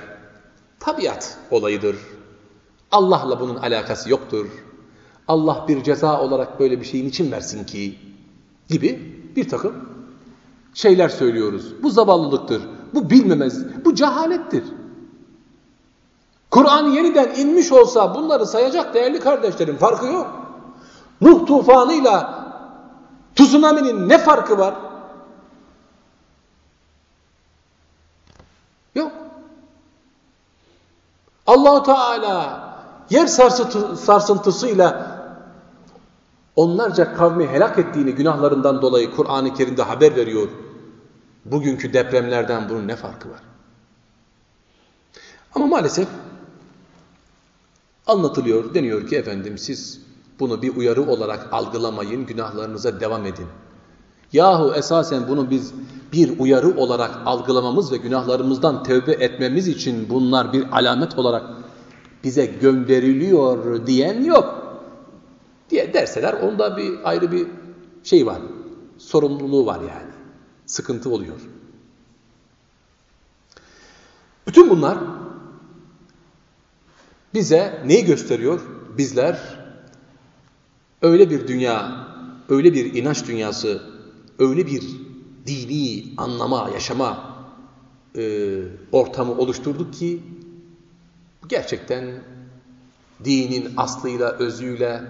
Speaker 1: Tabiat olayıdır. Allah'la bunun alakası yoktur. Allah bir ceza olarak böyle bir şeyin için versin ki gibi bir takım şeyler söylüyoruz. Bu zavallılıktır. Bu bilmemez. Bu cehalettir. Kur'an yeniden inmiş olsa bunları sayacak değerli kardeşlerim farkı yok. Nuh tufanıyla tsunami'nin ne farkı var? Yok. Allahu Teala yer sarsıntısıyla onlarca kavmi helak ettiğini günahlarından dolayı Kur'an-ı Kerim'de haber veriyor. Bugünkü depremlerden bunun ne farkı var? Ama maalesef anlatılıyor, deniyor ki efendim siz bunu bir uyarı olarak algılamayın, günahlarınıza devam edin. Yahu esasen bunu biz bir uyarı olarak algılamamız ve günahlarımızdan tövbe etmemiz için bunlar bir alamet olarak bize gönderiliyor diyen yok. Diye derseler onda bir ayrı bir şey var. Sorumluluğu var yani. Sıkıntı oluyor. Bütün bunlar bize neyi gösteriyor? Bizler öyle bir dünya, öyle bir inanç dünyası, öyle bir dini anlama, yaşama e, ortamı oluşturduk ki gerçekten dinin aslıyla, özüyle,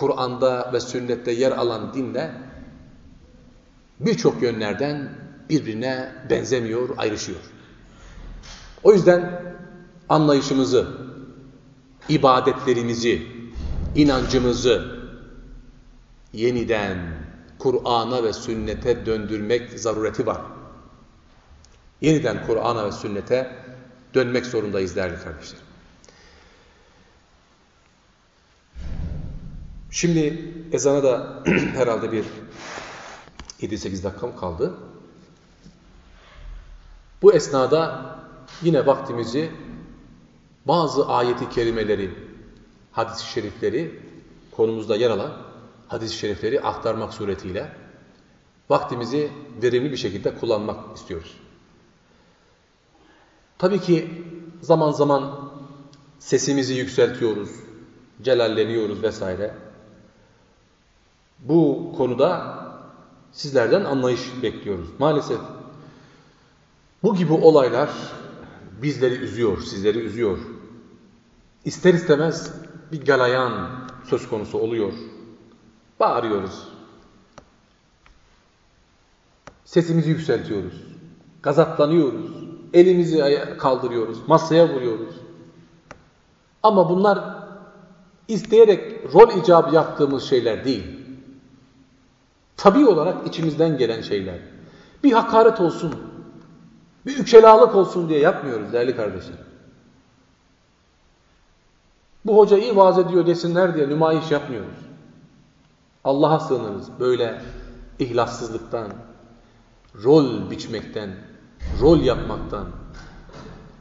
Speaker 1: Kur'an'da ve sünnette yer alan dinle birçok yönlerden birbirine benzemiyor, ayrışıyor. O yüzden anlayışımızı, ibadetlerimizi, inancımızı yeniden Kur'an'a ve sünnete döndürmek zarureti var. Yeniden Kur'an'a ve sünnete dönmek zorundayız değerli kardeşlerim. Şimdi ezana da <clears throat> herhalde bir 7-8 dakikam kaldı. Bu esnada yine vaktimizi bazı ayeti kerimeleri, hadis-i şerifleri, konumuzda yer alan hadis-i şerifleri aktarmak suretiyle vaktimizi verimli bir şekilde kullanmak istiyoruz. Tabii ki zaman zaman sesimizi yükseltiyoruz, celalleniyoruz vesaire. Bu konuda sizlerden anlayış bekliyoruz. Maalesef bu gibi olaylar bizleri üzüyor, sizleri üzüyor. İster istemez bir galayan söz konusu oluyor. Bağırıyoruz. Sesimizi yükseltiyoruz. Gazaplanıyoruz. Elimizi kaldırıyoruz. Masaya vuruyoruz. Ama bunlar isteyerek rol icabı yaptığımız şeyler değil. Tabi olarak içimizden gelen şeyler. Bir hakaret olsun, bir ükelalık olsun diye yapmıyoruz değerli kardeşler. Bu hoca iyi vaaz ediyor desinler diye nümayiş yapmıyoruz. Allah'a sığınırız böyle ihlassızlıktan, rol biçmekten, rol yapmaktan.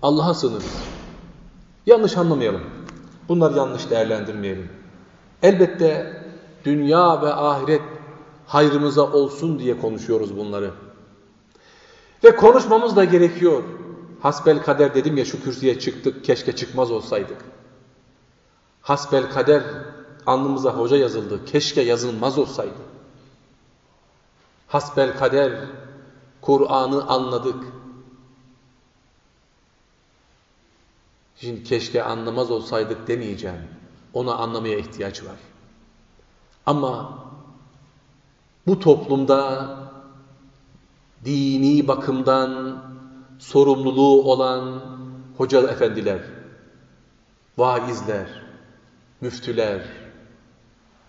Speaker 1: Allah'a sığınırız. Yanlış anlamayalım. Bunları yanlış değerlendirmeyelim. Elbette dünya ve ahiret hayrımıza olsun diye konuşuyoruz bunları. Ve konuşmamız da gerekiyor. Hasbel kader dedim ya şu kürsüye çıktık keşke çıkmaz olsaydık. Hasbel kader alnımıza hoca yazıldı keşke yazılmaz olsaydı. Hasbel kader Kur'an'ı anladık. Şimdi keşke anlamaz olsaydık demeyeceğim. Onu anlamaya ihtiyaç var. Ama bu toplumda dini bakımdan sorumluluğu olan hoca efendiler, vaizler, müftüler,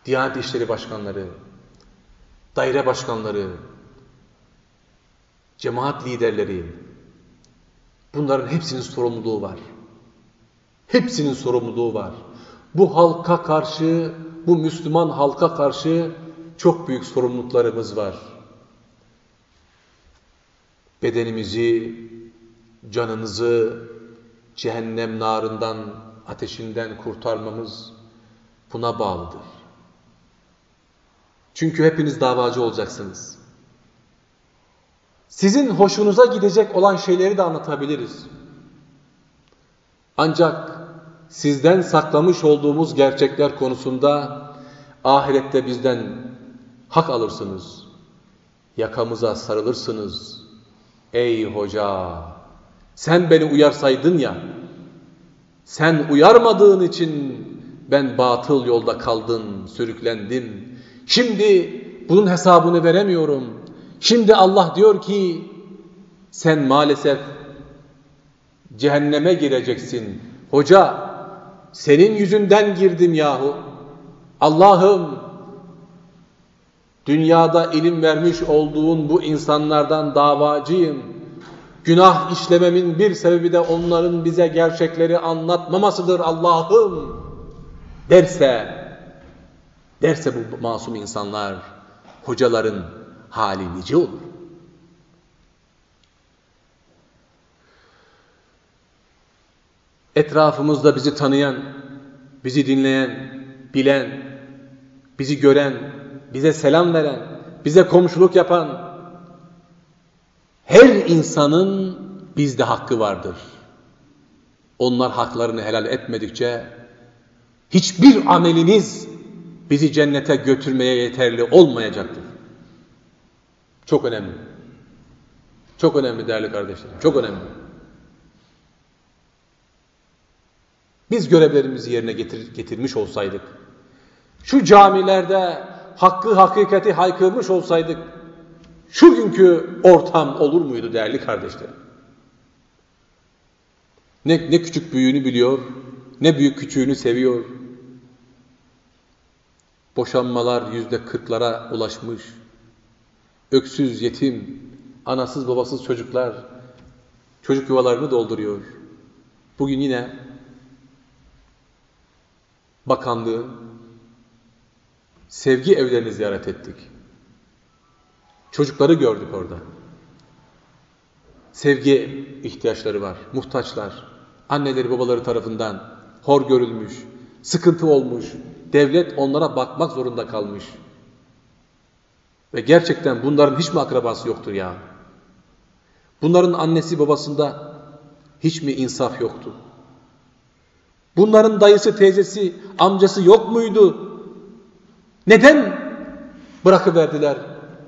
Speaker 1: Diyanet İşleri Başkanları, daire başkanları, cemaat liderleri, bunların hepsinin sorumluluğu var. Hepsinin sorumluluğu var. Bu halka karşı, bu Müslüman halka karşı çok büyük sorumluluklarımız var. Bedenimizi, canınızı cehennem narından, ateşinden kurtarmamız buna bağlıdır. Çünkü hepiniz davacı olacaksınız. Sizin hoşunuza gidecek olan şeyleri de anlatabiliriz. Ancak sizden saklamış olduğumuz gerçekler konusunda ahirette bizden hak alırsınız. Yakamıza sarılırsınız. Ey hoca! Sen beni uyarsaydın ya, sen uyarmadığın için ben batıl yolda kaldım, sürüklendim. Şimdi bunun hesabını veremiyorum. Şimdi Allah diyor ki sen maalesef cehenneme gireceksin. Hoca senin yüzünden girdim yahu. Allah'ım dünyada ilim vermiş olduğun bu insanlardan davacıyım. Günah işlememin bir sebebi de onların bize gerçekleri anlatmamasıdır Allah'ım derse derse bu masum insanlar hocaların hali nice olur. Etrafımızda bizi tanıyan, bizi dinleyen, bilen, bizi gören, bize selam veren, bize komşuluk yapan her insanın bizde hakkı vardır. Onlar haklarını helal etmedikçe hiçbir ameliniz bizi cennete götürmeye yeterli olmayacaktır. Çok önemli. Çok önemli değerli kardeşlerim. Çok önemli. Biz görevlerimizi yerine getir, getirmiş olsaydık, şu camilerde hakkı hakikati haykırmış olsaydık, şu günkü ortam olur muydu değerli kardeşlerim? Ne, ne küçük büyüğünü biliyor, ne büyük küçüğünü seviyor. Boşanmalar yüzde kırklara ulaşmış. Öksüz, yetim, anasız babasız çocuklar çocuk yuvalarını dolduruyor. Bugün yine bakanlığın Sevgi evlerini ziyaret ettik. Çocukları gördük orada. Sevgi ihtiyaçları var, muhtaçlar. Anneleri babaları tarafından hor görülmüş, sıkıntı olmuş. Devlet onlara bakmak zorunda kalmış. Ve gerçekten bunların hiç mi akrabası yoktur ya? Bunların annesi babasında hiç mi insaf yoktu? Bunların dayısı, teyzesi, amcası yok muydu? Neden bırakıverdiler?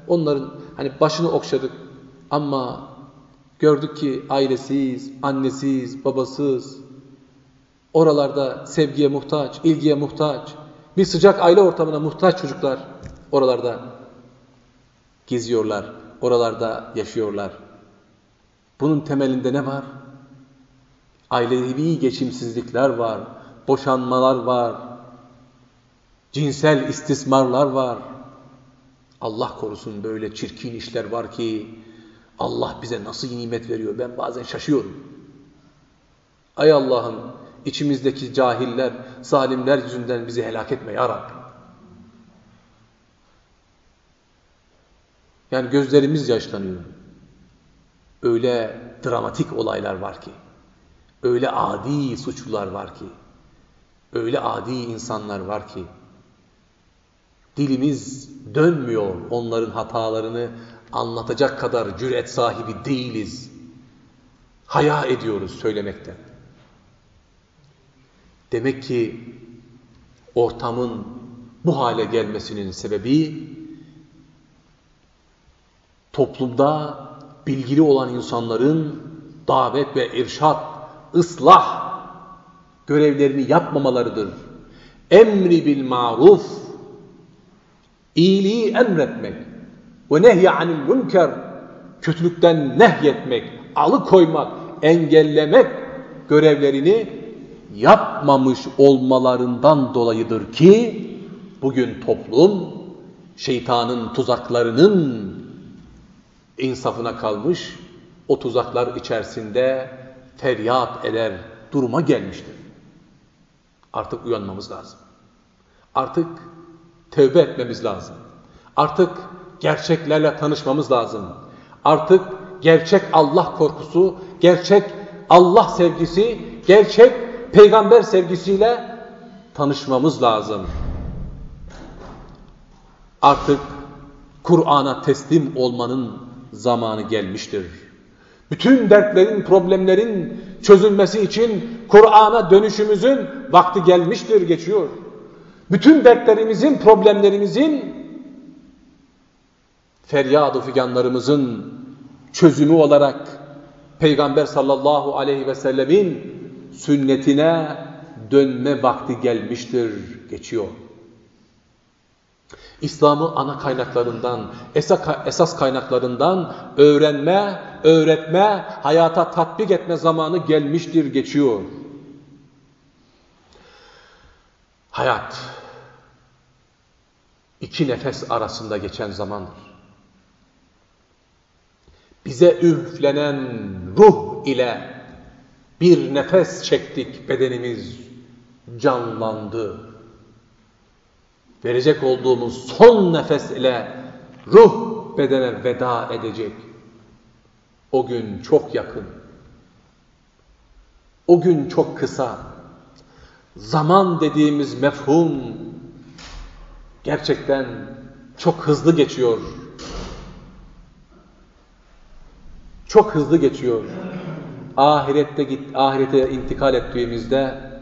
Speaker 1: Onların hani başını okşadık ama gördük ki ailesiz, annesiz, babasız, oralarda sevgiye muhtaç, ilgiye muhtaç, bir sıcak aile ortamına muhtaç çocuklar oralarda geziyorlar, oralarda yaşıyorlar. Bunun temelinde ne var? Ailevi geçimsizlikler var, boşanmalar var, cinsel istismarlar var. Allah korusun böyle çirkin işler var ki Allah bize nasıl nimet veriyor ben bazen şaşıyorum. Ay Allah'ım içimizdeki cahiller, zalimler yüzünden bizi helak etme ya Rabbi. Yani gözlerimiz yaşlanıyor. Öyle dramatik olaylar var ki, öyle adi suçlular var ki, öyle adi insanlar var ki, dilimiz dönmüyor onların hatalarını anlatacak kadar cüret sahibi değiliz. Haya ediyoruz söylemekten. Demek ki ortamın bu hale gelmesinin sebebi toplumda bilgili olan insanların davet ve irşat, ıslah görevlerini yapmamalarıdır. Emri bil maruf, iyiliği emretmek ve nehy anil münker, kötülükten nehyetmek, alıkoymak, engellemek görevlerini yapmamış olmalarından dolayıdır ki bugün toplum şeytanın tuzaklarının insafına kalmış, o tuzaklar içerisinde feryat eder duruma gelmiştir. Artık uyanmamız lazım. Artık tövbe etmemiz lazım. Artık gerçeklerle tanışmamız lazım. Artık gerçek Allah korkusu, gerçek Allah sevgisi, gerçek peygamber sevgisiyle tanışmamız lazım. Artık Kur'an'a teslim olmanın zamanı gelmiştir. Bütün dertlerin, problemlerin çözülmesi için Kur'an'a dönüşümüzün vakti gelmiştir, geçiyor. Bütün dertlerimizin, problemlerimizin, feryat-ı figanlarımızın çözümü olarak Peygamber sallallahu aleyhi ve sellemin sünnetine dönme vakti gelmiştir, geçiyor. İslam'ı ana kaynaklarından, esas kaynaklarından öğrenme, öğretme, hayata tatbik etme zamanı gelmiştir, geçiyor. Hayat, iki nefes arasında geçen zamandır. Bize üflenen ruh ile bir nefes çektik, bedenimiz canlandı verecek olduğumuz son nefes ile ruh bedene veda edecek. O gün çok yakın. O gün çok kısa. Zaman dediğimiz mefhum gerçekten çok hızlı geçiyor. Çok hızlı geçiyor. Ahirette git, ahirete intikal ettiğimizde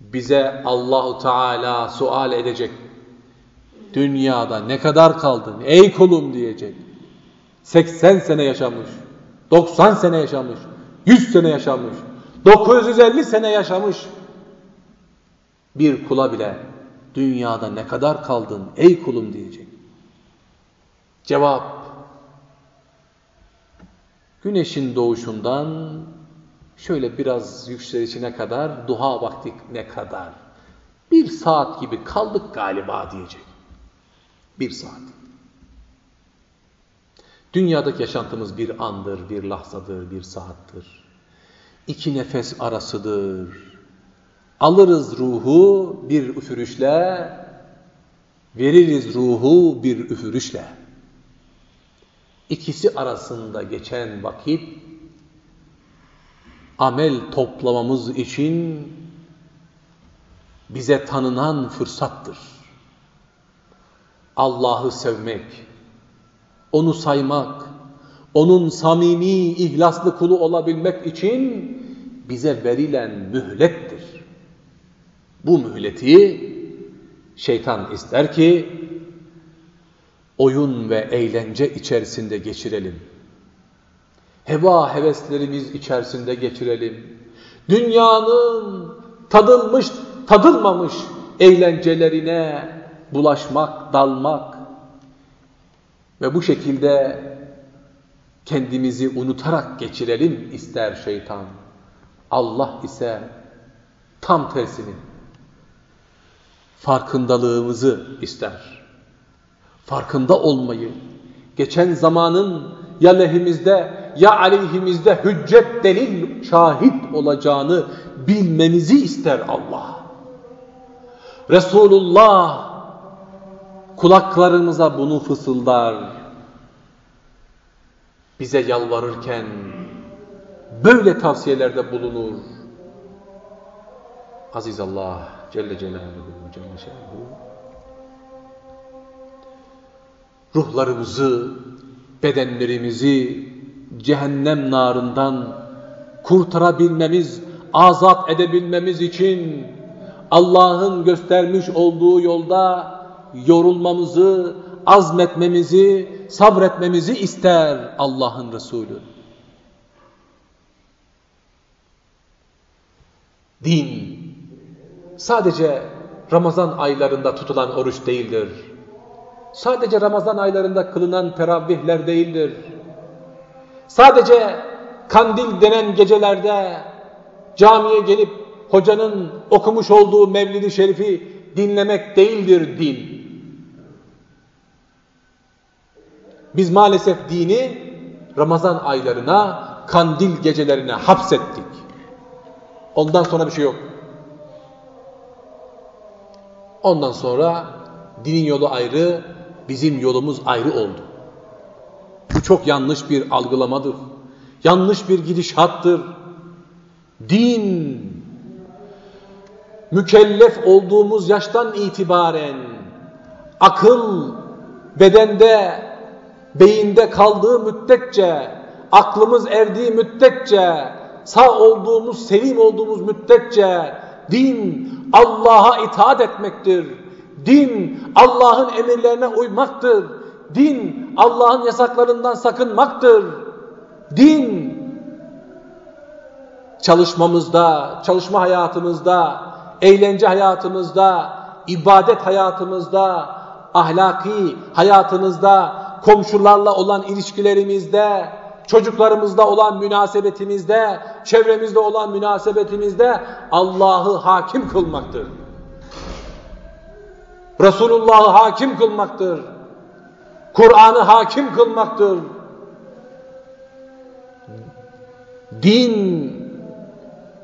Speaker 1: bize Allahu Teala sual edecek. Dünyada ne kadar kaldın ey kulum diyecek. 80 sene yaşamış, 90 sene yaşamış, 100 sene yaşamış, 950 sene yaşamış. Bir kula bile dünyada ne kadar kaldın ey kulum diyecek. Cevap Güneşin doğuşundan şöyle biraz yükselişine kadar, duha vakti ne kadar? Bir saat gibi kaldık galiba diyecek. Bir saat. Dünyadaki yaşantımız bir andır, bir lahzadır, bir saattir. İki nefes arasıdır. Alırız ruhu bir üfürüşle, veririz ruhu bir üfürüşle. İkisi arasında geçen vakit amel toplamamız için bize tanınan fırsattır. Allah'ı sevmek, onu saymak, onun samimi, ihlaslı kulu olabilmek için bize verilen mühlettir. Bu mühleti şeytan ister ki oyun ve eğlence içerisinde geçirelim. Heva heveslerimiz içerisinde geçirelim. Dünyanın tadılmış, tadılmamış eğlencelerine bulaşmak, dalmak ve bu şekilde kendimizi unutarak geçirelim ister şeytan. Allah ise tam tersini farkındalığımızı ister. Farkında olmayı, geçen zamanın ya lehimizde ya aleyhimizde hüccet delil şahit olacağını bilmenizi ister Allah. Resulullah kulaklarımıza bunu fısıldar. Bize yalvarırken böyle tavsiyelerde bulunur. Aziz Allah Celle Celaluhu Celle Şenuhu ruhlarımızı, bedenlerimizi cehennem narından kurtarabilmemiz, azat edebilmemiz için Allah'ın göstermiş olduğu yolda yorulmamızı, azmetmemizi, sabretmemizi ister Allah'ın Resulü. Din sadece Ramazan aylarında tutulan oruç değildir. Sadece Ramazan aylarında kılınan teravihler değildir. Sadece kandil denen gecelerde camiye gelip hocanın okumuş olduğu Mevlid-i Şerif'i dinlemek değildir din. Biz maalesef dini Ramazan aylarına, kandil gecelerine hapsettik. Ondan sonra bir şey yok. Ondan sonra dinin yolu ayrı, bizim yolumuz ayrı oldu. Bu çok yanlış bir algılamadır. Yanlış bir gidişattır. Din, mükellef olduğumuz yaştan itibaren akıl bedende, beyinde kaldığı müddetçe, aklımız erdiği müddetçe, sağ olduğumuz, selim olduğumuz müddetçe din Allah'a itaat etmektir. Din Allah'ın emirlerine uymaktır. Din Allah'ın yasaklarından sakınmaktır. Din çalışmamızda, çalışma hayatımızda, eğlence hayatımızda, ibadet hayatımızda, ahlaki hayatımızda, komşularla olan ilişkilerimizde, çocuklarımızda olan münasebetimizde, çevremizde olan münasebetimizde Allah'ı hakim kılmaktır. Resulullah'ı hakim kılmaktır. Kur'an'ı hakim kılmaktır. Din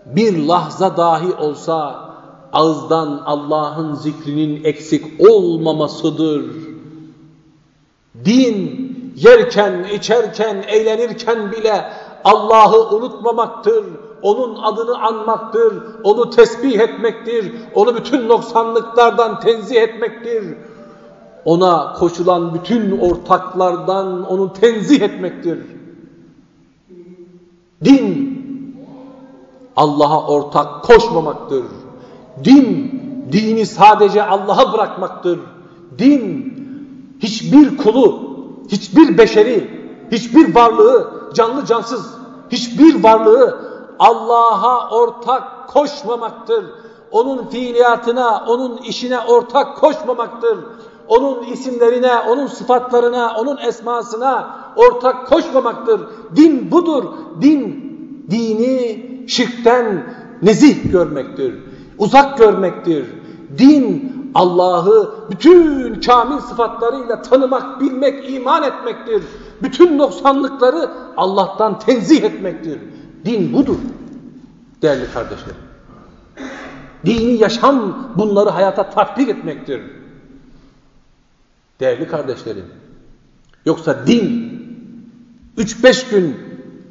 Speaker 1: bir lahza dahi olsa ağızdan Allah'ın zikrinin eksik olmamasıdır. Din yerken, içerken, eğlenirken bile Allah'ı unutmamaktır. Onun adını anmaktır, onu tesbih etmektir, onu bütün noksanlıklardan tenzih etmektir. Ona koşulan bütün ortaklardan onu tenzih etmektir. Din, Allah'a ortak koşmamaktır. Din, dini sadece Allah'a bırakmaktır. Din, hiçbir kulu, hiçbir beşeri, hiçbir varlığı, canlı cansız, hiçbir varlığı Allah'a ortak koşmamaktır. Onun fiiliyatına, onun işine ortak koşmamaktır. Onun isimlerine, onun sıfatlarına, onun esmasına ortak koşmamaktır. Din budur. Din, dini şirkten nezih görmektir. Uzak görmektir. Din, Allah'ı bütün kamil sıfatlarıyla tanımak, bilmek, iman etmektir. Bütün noksanlıkları Allah'tan tenzih etmektir. Din budur değerli kardeşlerim. Dini yaşam bunları hayata tatbik etmektir. Değerli kardeşlerim. Yoksa din 3-5 gün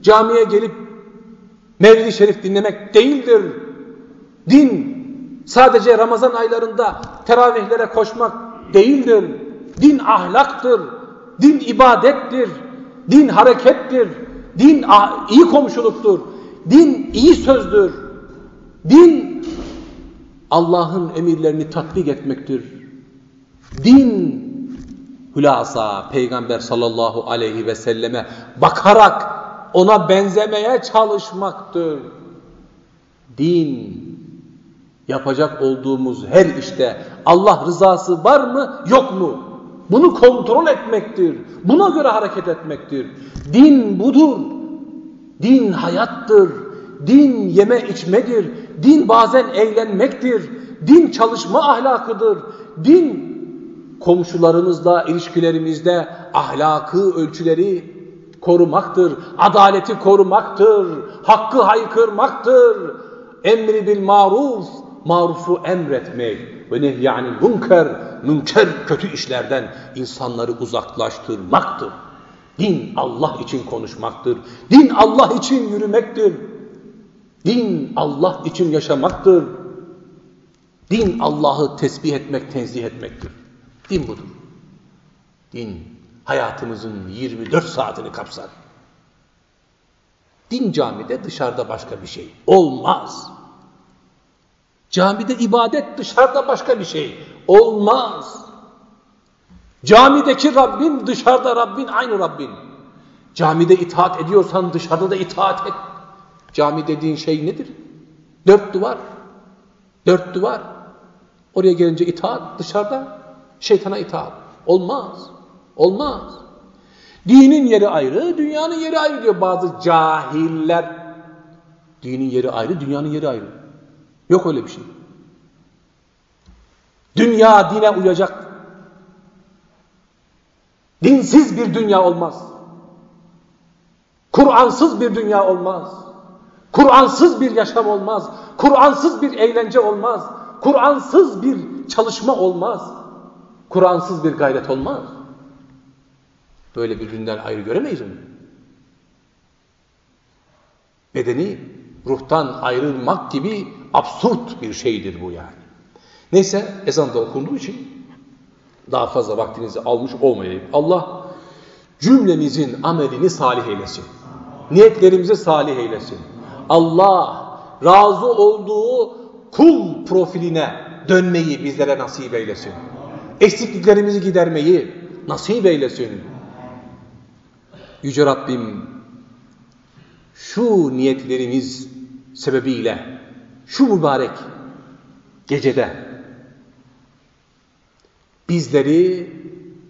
Speaker 1: camiye gelip Mevlid-i Şerif dinlemek değildir. Din sadece Ramazan aylarında teravihlere koşmak değildir. Din ahlaktır. Din ibadettir. Din harekettir. Din iyi komşuluktur. Din iyi sözdür. Din Allah'ın emirlerini tatbik etmektir. Din hülasa Peygamber sallallahu aleyhi ve selleme bakarak ona benzemeye çalışmaktır. Din yapacak olduğumuz her işte Allah rızası var mı yok mu? Bunu kontrol etmektir. Buna göre hareket etmektir. Din budur. Din hayattır. Din yeme içmedir. Din bazen eğlenmektir. Din çalışma ahlakıdır. Din komşularımızla ilişkilerimizde ahlakı ölçüleri korumaktır. Adaleti korumaktır. Hakkı haykırmaktır. Emri bil maruf, marufu emretmek ve nehyanil münker, münker kötü işlerden insanları uzaklaştırmaktır. Din Allah için konuşmaktır. Din Allah için yürümektir. Din Allah için yaşamaktır. Din Allah'ı tesbih etmek, tenzih etmektir. Din budur. Din hayatımızın 24 saatini kapsar. Din camide dışarıda başka bir şey olmaz. Camide ibadet dışarıda başka bir şey olmaz. Camideki Rabbin dışarıda Rabbin aynı Rabbin. Camide itaat ediyorsan dışarıda da itaat et. Cami dediğin şey nedir? Dört duvar. Dört duvar. Oraya gelince itaat dışarıda şeytana itaat. Olmaz. Olmaz. Dinin yeri ayrı, dünyanın yeri ayrı diyor bazı cahiller. Dinin yeri ayrı, dünyanın yeri ayrı. Yok öyle bir şey. Dünya dine uyacak. Dinsiz bir dünya olmaz. Kur'ansız bir dünya olmaz. Kur'ansız bir yaşam olmaz. Kur'ansız bir eğlence olmaz. Kur'ansız bir çalışma olmaz. Kur'ansız bir gayret olmaz. Böyle birbirinden ayrı göremeyiz onu. Bedeni ruhtan ayrılmak gibi absürt bir şeydir bu yani. Neyse ezan da okunduğu için daha fazla vaktinizi almış olmayayım. Allah cümlemizin amelini salih eylesin. Niyetlerimizi salih eylesin. Allah razı olduğu kul profiline dönmeyi bizlere nasip eylesin. Eksikliklerimizi gidermeyi nasip eylesin. Yüce Rabbim şu niyetlerimiz sebebiyle şu mübarek gecede bizleri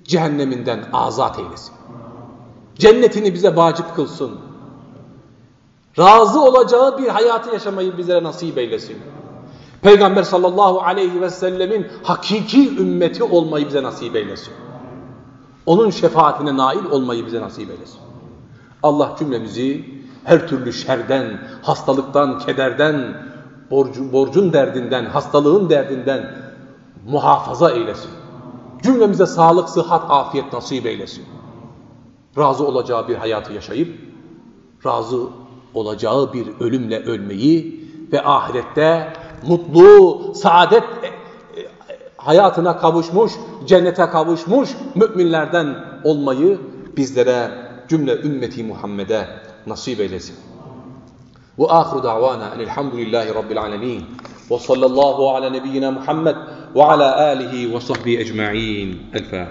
Speaker 1: cehenneminden azat eylesin. Cennetini bize vacip kılsın. Razı olacağı bir hayatı yaşamayı bizlere nasip eylesin. Peygamber sallallahu aleyhi ve sellemin hakiki ümmeti olmayı bize nasip eylesin. Onun şefaatine nail olmayı bize nasip eylesin. Allah cümlemizi her türlü şerden, hastalıktan, kederden, borcun, borcun derdinden, hastalığın derdinden muhafaza eylesin. Cümlemize sağlık, sıhhat, afiyet nasip eylesin. Razı olacağı bir hayatı yaşayıp, razı olacağı bir ölümle ölmeyi ve ahirette mutlu, saadet e, e, hayatına kavuşmuş, cennete kavuşmuş müminlerden olmayı bizlere cümle ümmeti Muhammed'e nasip eylesin. وآخر دعوانا أن الحمد لله رب العالمين وصلى الله على نبينا محمد وعلى آله وصحبه أجمعين. الفاتحة.